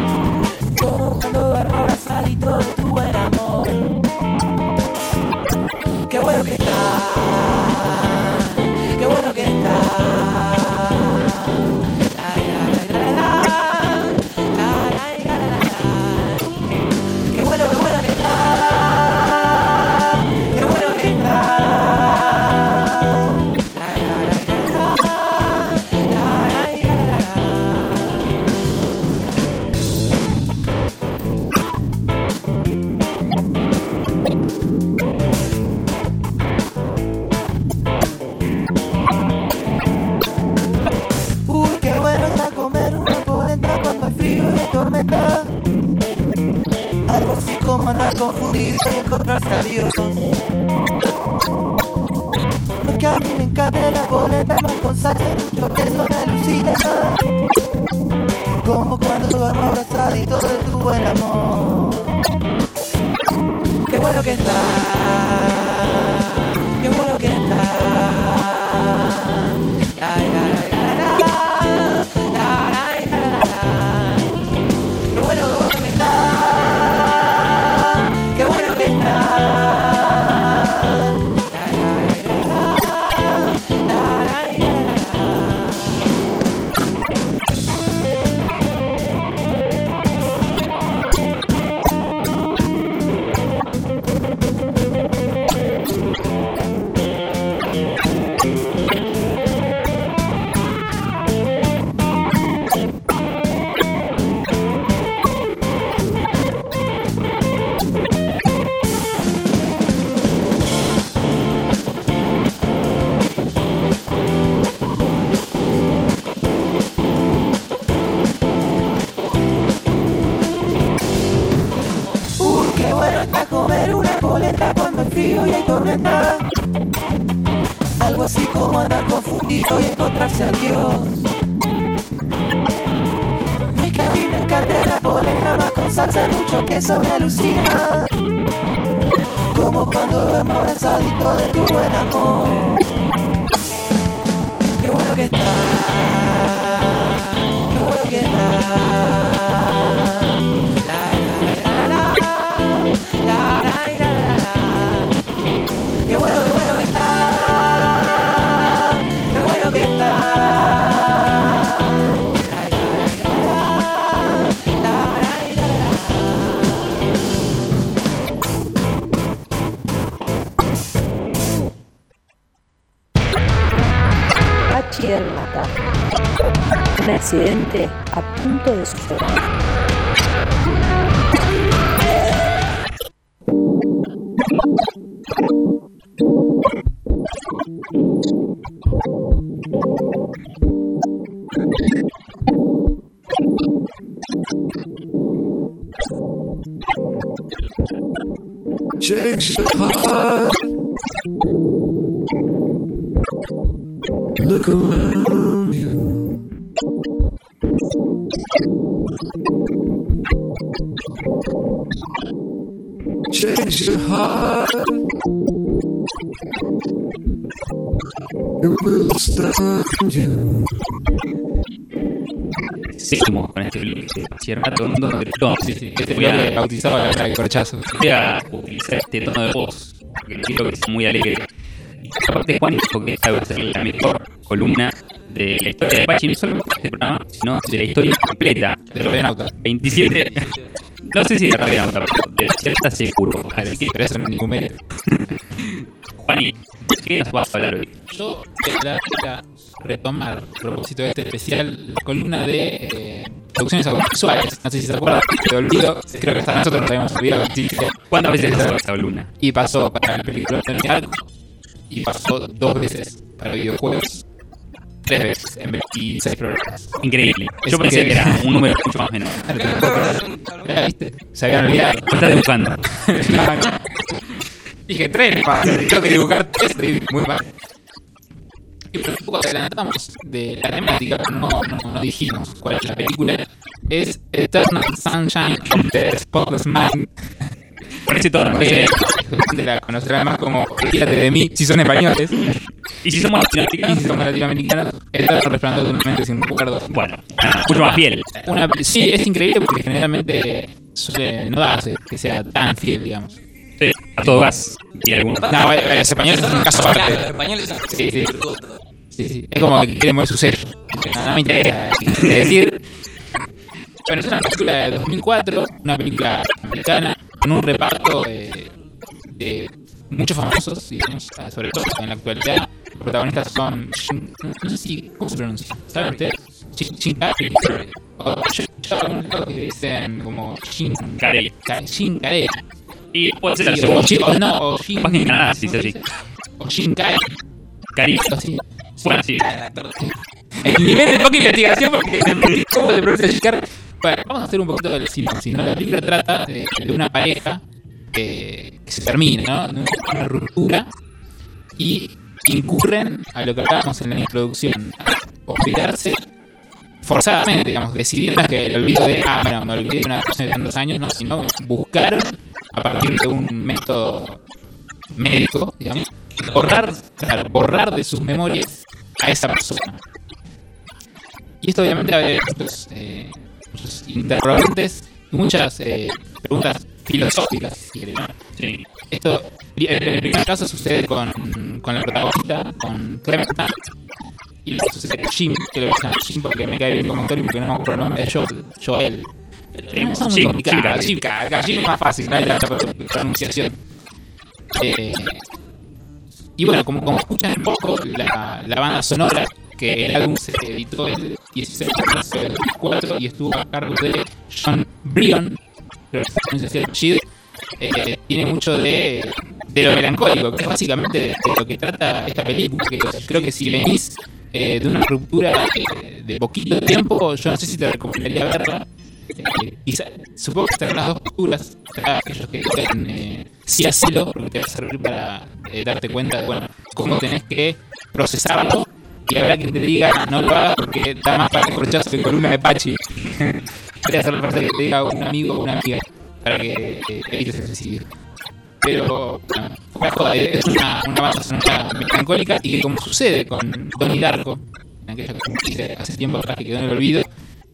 comer una polenta cuando hay frío y hay tormenta. Algo así como andar confundido y encontrarse a Dios. Mi cabina encanta la polenta más con salsa, mucho queso me alucina. Como cuando duermo abrazadito de tu buen amor. Qué bueno que está. Qué bueno que está. Accidente a punto de suceder. Todos. Sí, sí, este bloque bautizado la cara de corchazo. Voy a utilizar este tono de voz, porque quiero que sea muy alegre. Aparte, Juan dijo que esta va a ser la mejor columna de la historia de Pachi, no solo de este programa, sino de la historia completa. De Radionauta. 27. No sé si de Radionauta, pero de cierta seguro. Así que, Pero eso no es ningún mérito. Juani, ¿qué nos vas a hablar hoy? Yo quería retomar, a propósito de este especial, la columna de eh, producciones audiovisuales. No sé si se acuerdan, te olvido. Creo que hasta nosotros nos habíamos olvidado. ¿Cuántas veces has esta columna? Y pasó para la película terminal y pasó dos veces para videojuegos, tres veces en 26 programas. Increíble. Yo pensé que era *laughs* un número mucho más menor. ¿viste? Se habían olvidado. ¿Qué estás dibujando? *laughs* Dije tres, pa. Tengo que dibujar tres, muy mal. Y por un poco adelantamos de la temática, pero no, no, no dijimos cuál es la película. Es Eternal Sunshine of the Spotless Mind. Con ese tono, Eh, la conocerán más como Olvídate de mí, si son españoles. Y si somos Y latinoamericanos, si somos latinoamericanos, resplandor de una mente sin recuerdos. bueno, mucho más fiel. Una, sí, es increíble porque generalmente no darse que sea tan fiel, digamos. Sí, a todo gas. Y algunos. No, bueno, los españoles son un caso los aparte. españoles son Sí, sí. Sí, sí. Es como que quieren mover su sello. No, no me interesa es decir. Bueno, es una película de 2004, una película americana, con un reparto de, de muchos famosos, digamos, sobre todo en la actualidad. Los protagonistas son. No sé si. ¿Cómo se pronuncia? ¿Saben ustedes? Jim Carrey. O yo, yo algunos que dicen como Jim Carrey. Ca- Jim Carrey. Y puede ser Sí, el o, segundo. Jim- o no, o en Canadá sí, sí, sí. O Jim Carrey. Cari. Así. Bueno, sí. En mi mente poca investigación porque ¿cómo se pronuncia Carrey? Bueno, vamos a hacer un poquito del sinopsis, ¿no? La película trata de, de una pareja que, que se termina, ¿no? De Una ruptura y incurren a lo que hablábamos en la introducción, a forzadamente, digamos, decidieron que el olvido de, ah, bueno, me olvidé de una persona de tantos años, no, sino buscaron a partir de un método médico, digamos, borrar, claro, borrar de sus memorias a esa persona. Y esto obviamente abre muchos, eh, muchos interrogantes y muchas eh, preguntas filosóficas, si quieren, ¿no? Esto, en el primer caso sucede con, con la protagonista, con Clementine, y sucede con Jim, que lo llaman Jim porque me cae bien como actor y porque no me acuerdo el nombre de Joel, Joel. Pero complicadas, Jim, Jim, acá, Jim es más fácil, no hay tanta pronunciación. Eh, y bueno, como, como escuchan un poco, la, la banda sonora, que el álbum se editó el 16 de marzo del 2004 y estuvo a cargo de John Brion, que se eh, tiene mucho de, de lo melancólico, que es básicamente de, de lo que trata esta película. Que creo que si venís eh, de una ruptura de poquito tiempo, yo no sé si te recomendaría verla. Eh, supongo que estarán las dos posturas, aquellos que digan eh, sí hacelo, porque te va a servir para eh, darte cuenta de bueno, cómo tenés que procesarlo. Y habrá quien te diga no lo hagas porque da más para rechazo que columna de Pachi. *laughs* Voy a hacer falta que te diga un amigo o una amiga para que eh, evites el suicidio. Pero, de joda, es una, una sonora melancólica y que como sucede con Donnie Darko, en aquella que hace tiempo atrás que quedó en el olvido,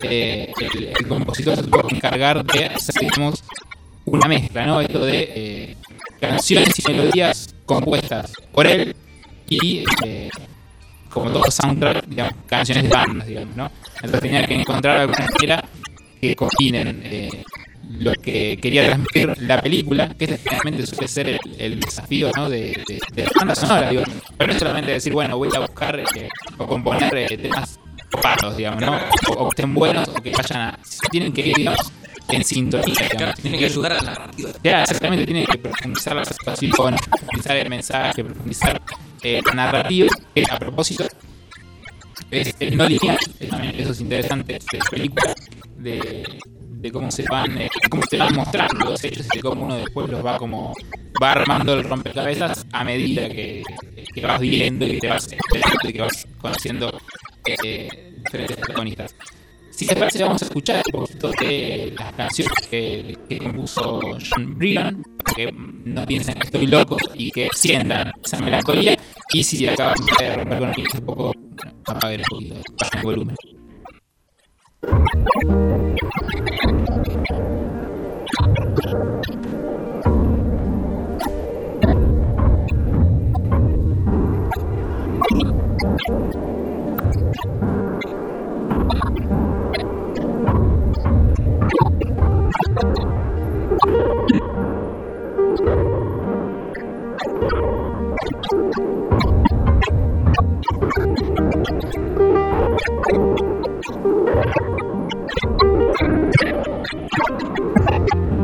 eh, el, compositor se tuvo que encargar de hacer, una mezcla, ¿no? Esto de eh, canciones y melodías compuestas por él y eh, como todo soundtrack, digamos, canciones de bandas, digamos, ¿no? Entonces tenía que encontrar alguna manera que combinen lo que quería transmitir la película, que este finalmente suele ser el, desafío ¿no? de, de, de la banda sonora, pero no es solamente decir, bueno, voy a buscar o componer temas copados, digamos, ¿no? O, o que estén buenos o que vayan a... Tienen que ir, digamos, en sintonía. digamos. Tiene que ayudar a la narrativa. Ya, exactamente, tiene que profundizar la situación, profundizar el mensaje, profundizar eh, la narrativa, que a propósito es, es no lineal, eso es interesante de la película, de, de cómo se van, eh, cómo se van mostrando los hechos y de cómo uno después los va como va armando el rompecabezas a medida que, que vas viendo y que te vas y que vas conociendo eh, diferentes protagonistas. Si te parece, vamos a escuchar un poquito de las canciones que, que compuso John Brigham, para que no piensen que estoy loco y que sientan esa melancolía. Y si acaban de romper con el un poco, bueno, apaguen un el volumen. Thank you.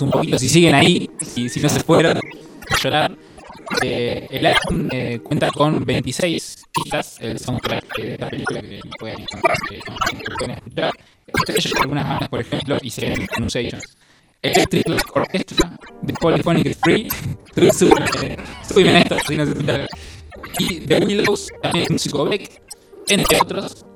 un poquito, si siguen ahí, y si no se fueron a llorar. Eh, el álbum eh, cuenta con 26 pistas, el soundtrack de esta película que pueden, eh, escuchar. Ellos algunas bandas, por ejemplo, hicieron Pronunciations. Electric Light Orchestra, The Polyphonic Free, *laughs* Suben esto, si no se escucha. Y The Willows, también músico Beck, entre otros.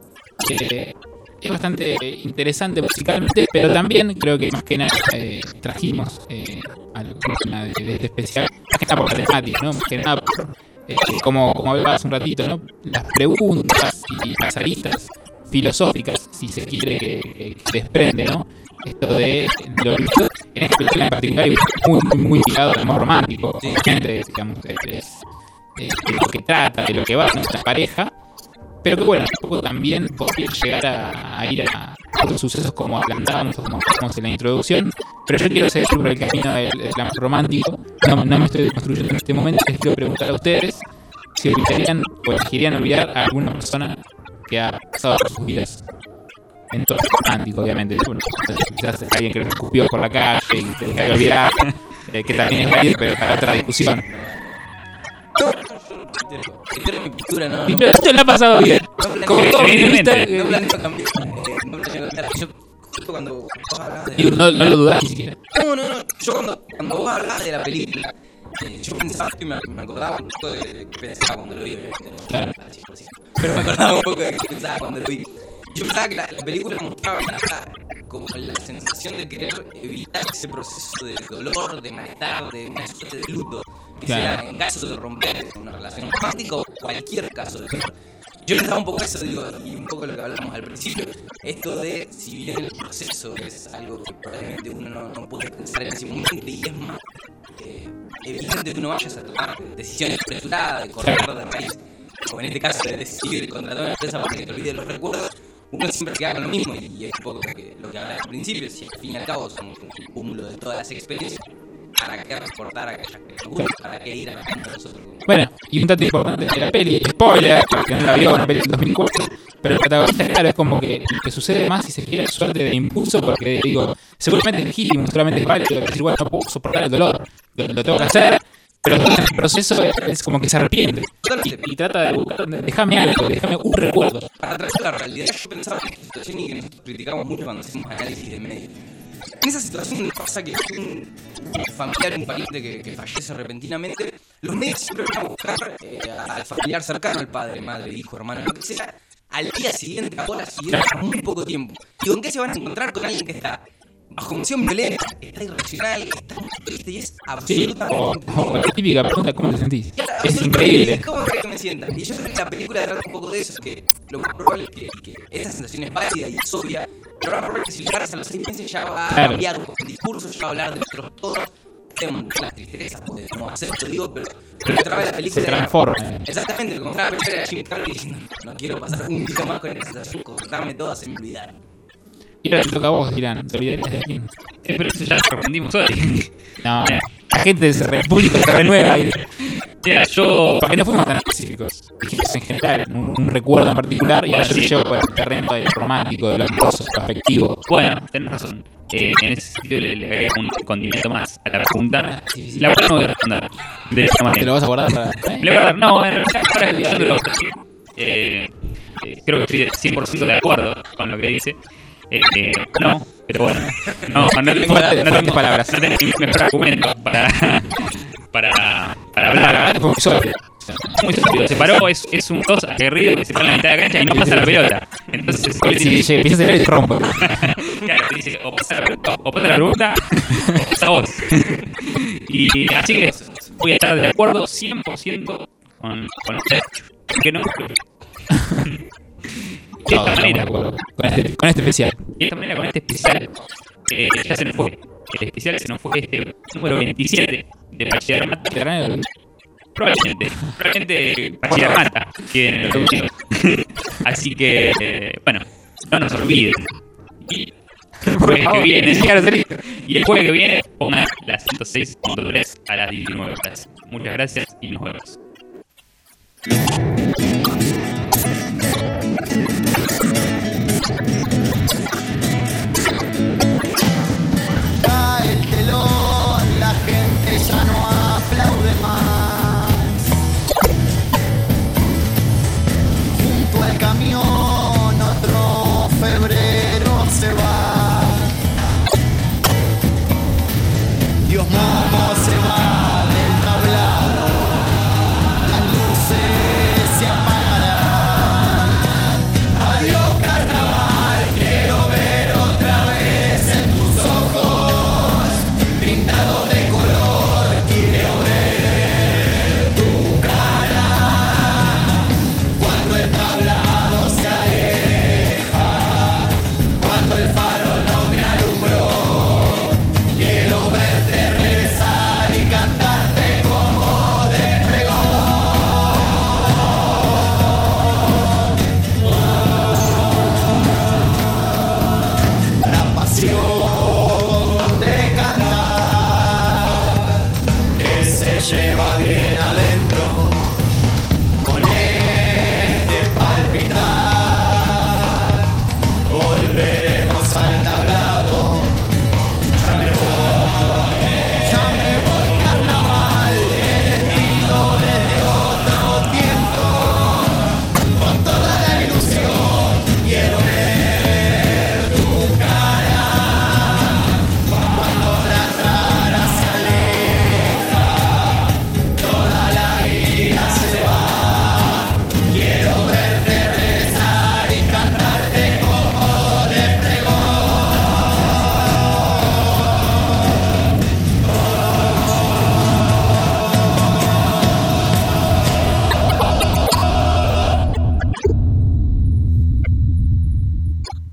Eh, es bastante interesante musicalmente, pero también creo que más que nada eh, trajimos eh, algo de, de este especial, más que nada por la temática, ¿no? Más que nada por, eh, como, como hablaba hace un ratito, ¿no? Las preguntas y las aristas filosóficas, si se quiere, que, desprende, ¿no? Esto de lo visto en esta película en particular es muy, muy, muy ligado al amor romántico, obviamente, digamos, es, es de lo que trata, de lo que va nuestra pareja, pero que bueno, un poco también podría llegar a, ir a otros sucesos como hablábamos, como hablamos en la introducción, pero yo quiero seguir por el camino del, del romántico, no, no me estoy construyendo en este momento, les quiero preguntar a ustedes si olvidarían o elegirían olvidar a alguna persona que ha pasado por sus vidas. En todo romántico, obviamente. Bueno, quizás alguien que lo escupió por la calle y te deja de olvidar, *laughs* eh, que también es válido, pero para otra discusión. Espero mi postura, no. Esto le ha pasado bien. Como todo Evidentemente. periodista, No planeo cambiar. eh, No planeo cambiar. Yo, justo cuando vos de- no, no lo dudás ni siquiera. No, no, no. Yo cuando, cuando vos hablabas de la película, eh, yo pensaba y me, me acordaba un poco de qué pensaba cuando lo vi. Claro. Pero me acordaba un poco de qué pensaba cuando lo vi. Yo pensaba que la, la película mostraba como la sensación de querer evitar ese proceso de dolor, de malestar, de una suerte de luto. Que Claro. sea en caso de romper una relación romántica o cualquier caso de yo pensaba un poco eso, digo, y un poco lo que hablamos al principio, esto de si bien el proceso es algo que probablemente uno no, no puede pensar en ese momento y es más eh, evidente que uno vaya a tomar decisiones apresuradas, de correr de raíz, o en este caso de decidir contra toda la empresa para que te olvide los recuerdos, uno siempre queda con lo mismo y es un poco lo que, lo que hablaba al principio, si al fin y al cabo somos un cúmulo de todas las experiencias, ¿para qué reportar a? ¿Para qué ir a nosotros? Bueno, y un dato importante de la peli, spoiler, porque no la vio, una peli del 2004, pero el protagonista, claro, es como que que sucede más, si se quiere, suerte de impulso, porque digo, seguramente es legítimo, seguramente es válido decir, bueno, no puedo soportar el dolor, lo, lo tengo que hacer, pero en el proceso es, es como que se arrepiente y, y trata de buscar, déjame algo, déjame un recuerdo. Para traer la realidad, yo pensaba en esta situación y que nosotros criticamos mucho cuando hacemos análisis de medios. En esa situación pasa que un familiar, un pariente que, fallece repentinamente, los medios siempre van a buscar eh, al familiar cercano, al padre, madre, hijo, hermano, lo que sea, al día siguiente, a horas siguientes, a muy poco tiempo. ¿Y con qué se van a encontrar con alguien que está bajo emoción violenta, está irracional, está muy triste y es Sí, absolutamente o, o la típica pregunta, ¿cómo te sentís? Es increíble. ¿Cómo crees que me sienta? Y yo creo que la película trata un poco de eso, que lo más probable es que, que esa sensación es válida y es obvia, pero lo más probable es que si llegaras a los seis meses ya va a Claro. cambiar el discurso, ya va a hablar de nuestros todos, las tristezas, podemos hacer esto, digo, pero, pero a través de la película... Se transforma. Exactamente, como la película de Jim Carrey diciendo, no quiero pasar un día más con esta sensación, cortarme todo, hacerme olvidar. Y ahora te toca a vos, dirán, ¿te olvidarías de quién? Eh, pero eso ya lo respondimos hoy. No, la gente se re, el público se renueva. Y, Mira, yo. porque no fuimos tan específicos. Dijimos en general, un, un recuerdo en particular, y ahora yo te llevo por el terreno del romántico, de lo amoroso, lo afectivo. Bueno, tenés razón. Eh, en ese sentido le, le un condimento más a la pregunta. La verdad no voy a responder de esta manera. ¿Te lo vas a guardar para.? Le voy a no, en realidad, ahora escuchándolo, eh, eh, creo que estoy de 100% de acuerdo con lo que dice. Eh, eh, no, pero bueno, no, no tengo, no tengo, palabras. no tengo mejor argumento para, para, para hablar. fue muy sólido. Se paró, es, es un tos aguerrido que se para en la mitad de la cancha y no pasa la pelota. Entonces, ¿qué le Si si empiezas a leer, te rompo. *laughs* Claro, dice, o pasa la pregunta, o pasa la pregunta, o pasa vos. Y así que voy a estar de acuerdo 100% con, con usted. Que no. De esta manera. Con este, con este especial. de esta manera, con este especial, eh, ya se nos fue. El especial se nos fue este número 27 de gané el- Probablemente, probablemente Bachiller Mata quede en el próximo. *laughs* Así que, eh, bueno, no nos olviden. Y el jueves que viene, y el jueves que viene pongan las 106.3 a las 19 horas. Muchas gracias y nos vemos.